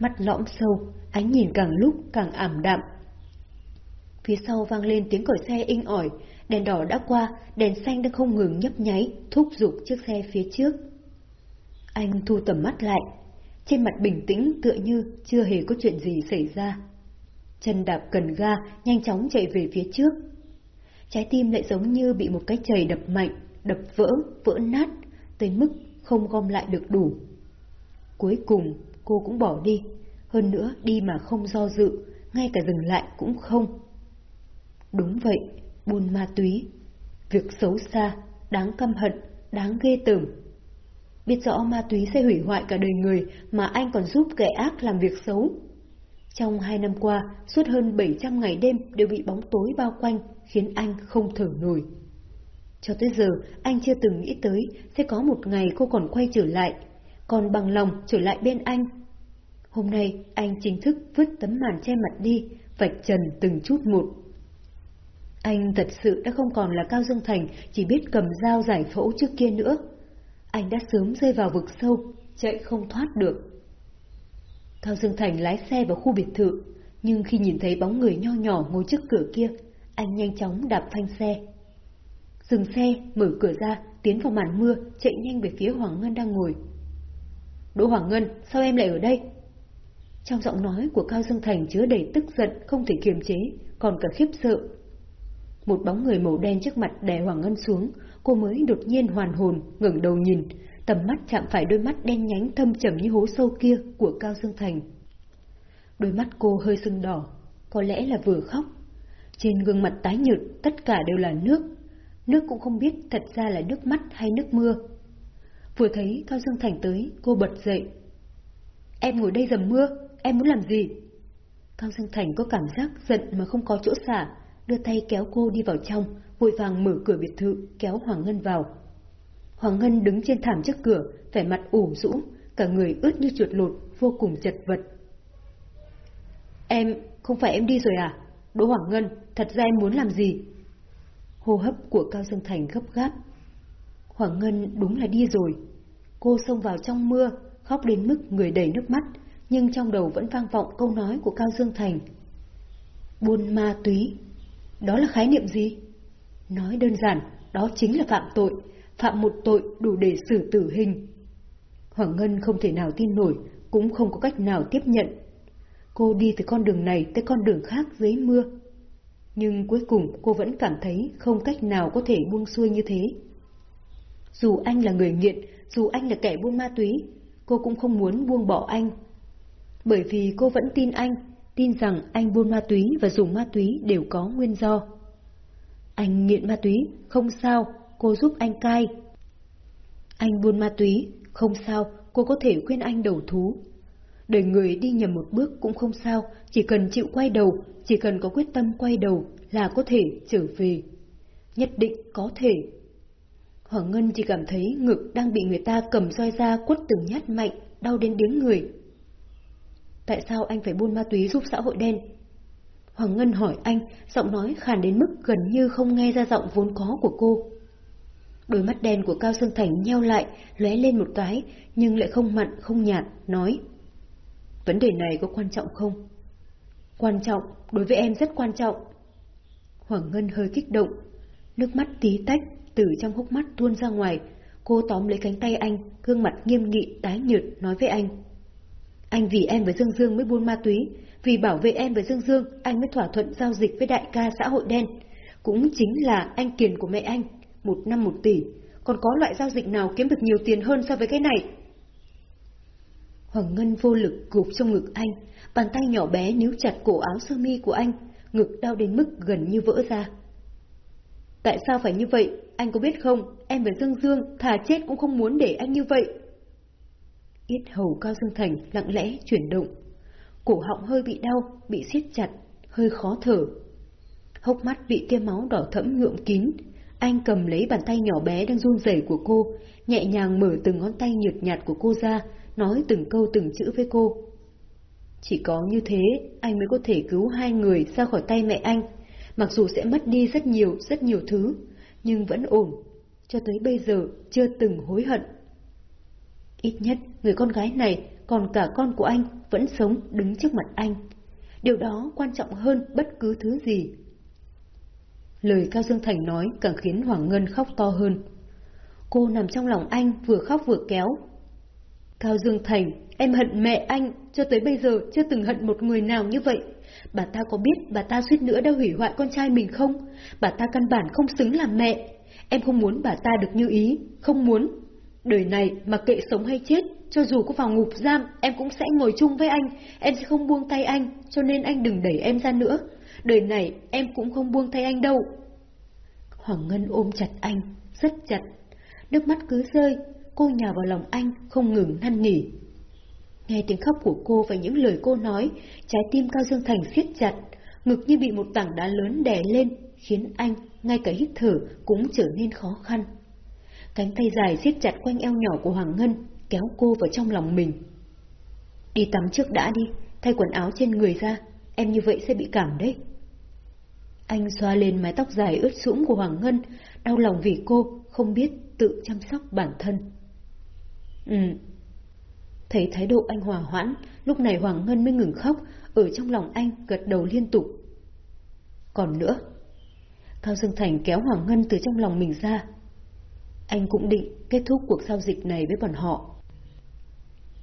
Mắt lõm sâu, ánh nhìn càng lúc càng ảm đạm. Phía sau vang lên tiếng còi xe inh ỏi, đèn đỏ đã qua, đèn xanh đang không ngừng nhấp nháy, thúc giục chiếc xe phía trước. Anh thu tầm mắt lại, trên mặt bình tĩnh tựa như chưa hề có chuyện gì xảy ra. Chân đạp cần ga, nhanh chóng chạy về phía trước. Trái tim lại giống như bị một cái chày đập mạnh, đập vỡ, vỡ nát, tới mức không gom lại được đủ. Cuối cùng, cô cũng bỏ đi, hơn nữa đi mà không do dự, ngay cả dừng lại cũng không. Đúng vậy, buôn ma túy, việc xấu xa, đáng căm hận, đáng ghê tởm. Biết rõ ma túy sẽ hủy hoại cả đời người mà anh còn giúp kẻ ác làm việc xấu. Trong hai năm qua, suốt hơn 700 ngày đêm đều bị bóng tối bao quanh, khiến anh không thở nổi. Cho tới giờ, anh chưa từng nghĩ tới sẽ có một ngày cô còn quay trở lại, còn bằng lòng trở lại bên anh. Hôm nay, anh chính thức vứt tấm màn che mặt đi, vạch trần từng chút một. Anh thật sự đã không còn là Cao Dương Thành chỉ biết cầm dao giải phẫu trước kia nữa. Anh đã sớm rơi vào vực sâu, chạy không thoát được. Cao Dương Thành lái xe vào khu biệt thự, nhưng khi nhìn thấy bóng người nho nhỏ ngồi trước cửa kia, anh nhanh chóng đạp phanh xe. Dừng xe, mở cửa ra, tiến vào màn mưa, chạy nhanh về phía Hoàng Ngân đang ngồi. Đỗ Hoàng Ngân, sao em lại ở đây? Trong giọng nói của Cao Dương Thành chứa đầy tức giận, không thể kiềm chế, còn cả khiếp sợ. Một bóng người màu đen trước mặt đè Hoàng Ngân xuống, cô mới đột nhiên hoàn hồn, ngẩng đầu nhìn, tầm mắt chạm phải đôi mắt đen nhánh thâm trầm như hố sâu kia của Cao Dương Thành. Đôi mắt cô hơi sưng đỏ, có lẽ là vừa khóc. Trên gương mặt tái nhợt tất cả đều là nước, nước cũng không biết thật ra là nước mắt hay nước mưa. Vừa thấy Cao Dương Thành tới, cô bật dậy. Em ngồi đây dầm mưa, em muốn làm gì? Cao Dương Thành có cảm giác giận mà không có chỗ xả, đưa tay kéo cô đi vào trong, vội vàng mở cửa biệt thự, kéo Hoàng Ngân vào. Hoàng Ngân đứng trên thảm trước cửa, vẻ mặt ủ rũ, cả người ướt như chuột lột, vô cùng chật vật. Em, không phải em đi rồi à? Đỗ Hoàng Ngân, thật ra em muốn làm gì? Hô hấp của Cao Dương Thành gấp gáp. Hoàng Ngân đúng là đi rồi. Cô xông vào trong mưa, khóc đến mức người đầy nước mắt, nhưng trong đầu vẫn vang vọng câu nói của Cao Dương Thành. Buôn ma túy. Đó là khái niệm gì? Nói đơn giản, đó chính là phạm tội, phạm một tội đủ để xử tử hình. Hoàng Ngân không thể nào tin nổi, cũng không có cách nào tiếp nhận. Cô đi từ con đường này tới con đường khác dưới mưa. Nhưng cuối cùng cô vẫn cảm thấy không cách nào có thể buông xuôi như thế. Dù anh là người nghiện, dù anh là kẻ buôn ma túy, cô cũng không muốn buông bỏ anh. Bởi vì cô vẫn tin anh, tin rằng anh buôn ma túy và dùng ma túy đều có nguyên do. Anh nghiện ma túy, không sao, cô giúp anh cai. Anh buôn ma túy, không sao, cô có thể khuyên anh đầu thú. Đời người đi nhầm một bước cũng không sao, chỉ cần chịu quay đầu, chỉ cần có quyết tâm quay đầu là có thể trở về. Nhất định có thể. Hoàng Ngân chỉ cảm thấy ngực đang bị người ta cầm roi ra quất từng nhát mạnh, đau đến điếng người. Tại sao anh phải buôn ma túy giúp xã hội đen? Hoàng Ngân hỏi anh, giọng nói khàn đến mức gần như không nghe ra giọng vốn có của cô. Đôi mắt đen của Cao Dương Thành nheo lại, lóe lên một cái, nhưng lại không mặn, không nhạt, nói. Vấn đề này có quan trọng không? Quan trọng, đối với em rất quan trọng. Hoàng Ngân hơi kích động, nước mắt tí tách từ trong hốc mắt tuôn ra ngoài. Cô tóm lấy cánh tay anh, gương mặt nghiêm nghị, tái nhợt, nói với anh. Anh vì em với Dương Dương mới buôn ma túy, vì bảo vệ em với Dương Dương, anh mới thỏa thuận giao dịch với đại ca xã hội đen. Cũng chính là anh kiền của mẹ anh, một năm một tỷ. Còn có loại giao dịch nào kiếm được nhiều tiền hơn so với cái này? Hoàng Ngân vô lực gục trong ngực anh, bàn tay nhỏ bé níu chặt cổ áo sơ mi của anh, ngực đau đến mức gần như vỡ ra. Tại sao phải như vậy? Anh có biết không? Em với Dương Dương thà chết cũng không muốn để anh như vậy. Yết hầu Cao Dương Thành lặng lẽ chuyển động. Cổ họng hơi bị đau, bị siết chặt, hơi khó thở. Hốc mắt bị tia máu đỏ thẫm nhuộm kín. Anh cầm lấy bàn tay nhỏ bé đang run rẩy của cô, nhẹ nhàng mở từng ngón tay nhợt nhạt của cô ra, nói từng câu từng chữ với cô. Chỉ có như thế, anh mới có thể cứu hai người ra khỏi tay mẹ anh, mặc dù sẽ mất đi rất nhiều, rất nhiều thứ, nhưng vẫn ổn, cho tới bây giờ chưa từng hối hận. Ít nhất, người con gái này, còn cả con của anh, vẫn sống đứng trước mặt anh. Điều đó quan trọng hơn bất cứ thứ gì. Lời Cao Dương Thành nói càng khiến Hoàng Ngân khóc to hơn. Cô nằm trong lòng anh vừa khóc vừa kéo. Cao Dương Thành, em hận mẹ anh, cho tới bây giờ chưa từng hận một người nào như vậy. Bà ta có biết bà ta suýt nữa đã hủy hoại con trai mình không? Bà ta căn bản không xứng làm mẹ. Em không muốn bà ta được như ý, không muốn. Đời này mà kệ sống hay chết, cho dù có vào ngục giam, em cũng sẽ ngồi chung với anh, em sẽ không buông tay anh, cho nên anh đừng đẩy em ra nữa. Đời này em cũng không buông tay anh đâu. Hoàng Ngân ôm chặt anh, rất chặt. Nước mắt cứ rơi, cô nhào vào lòng anh, không ngừng năn nỉ. Nghe tiếng khóc của cô và những lời cô nói, trái tim Cao Dương Thành siết chặt, ngực như bị một tảng đá lớn đè lên, khiến anh, ngay cả hít thở, cũng trở nên khó khăn. Cánh tay dài siết chặt quanh eo nhỏ của Hoàng Ngân, kéo cô vào trong lòng mình. Đi tắm trước đã đi, thay quần áo trên người ra, em như vậy sẽ bị cảm đấy. Anh xoa lên mái tóc dài ướt sũng của Hoàng Ngân, đau lòng vì cô không biết tự chăm sóc bản thân. Ừ. Thấy thái độ anh hòa hoãn, lúc này Hoàng Ngân mới ngừng khóc, ở trong lòng anh gật đầu liên tục. Còn nữa, Cao Dương Thành kéo Hoàng Ngân từ trong lòng mình ra. Anh cũng định kết thúc cuộc giao dịch này với bọn họ.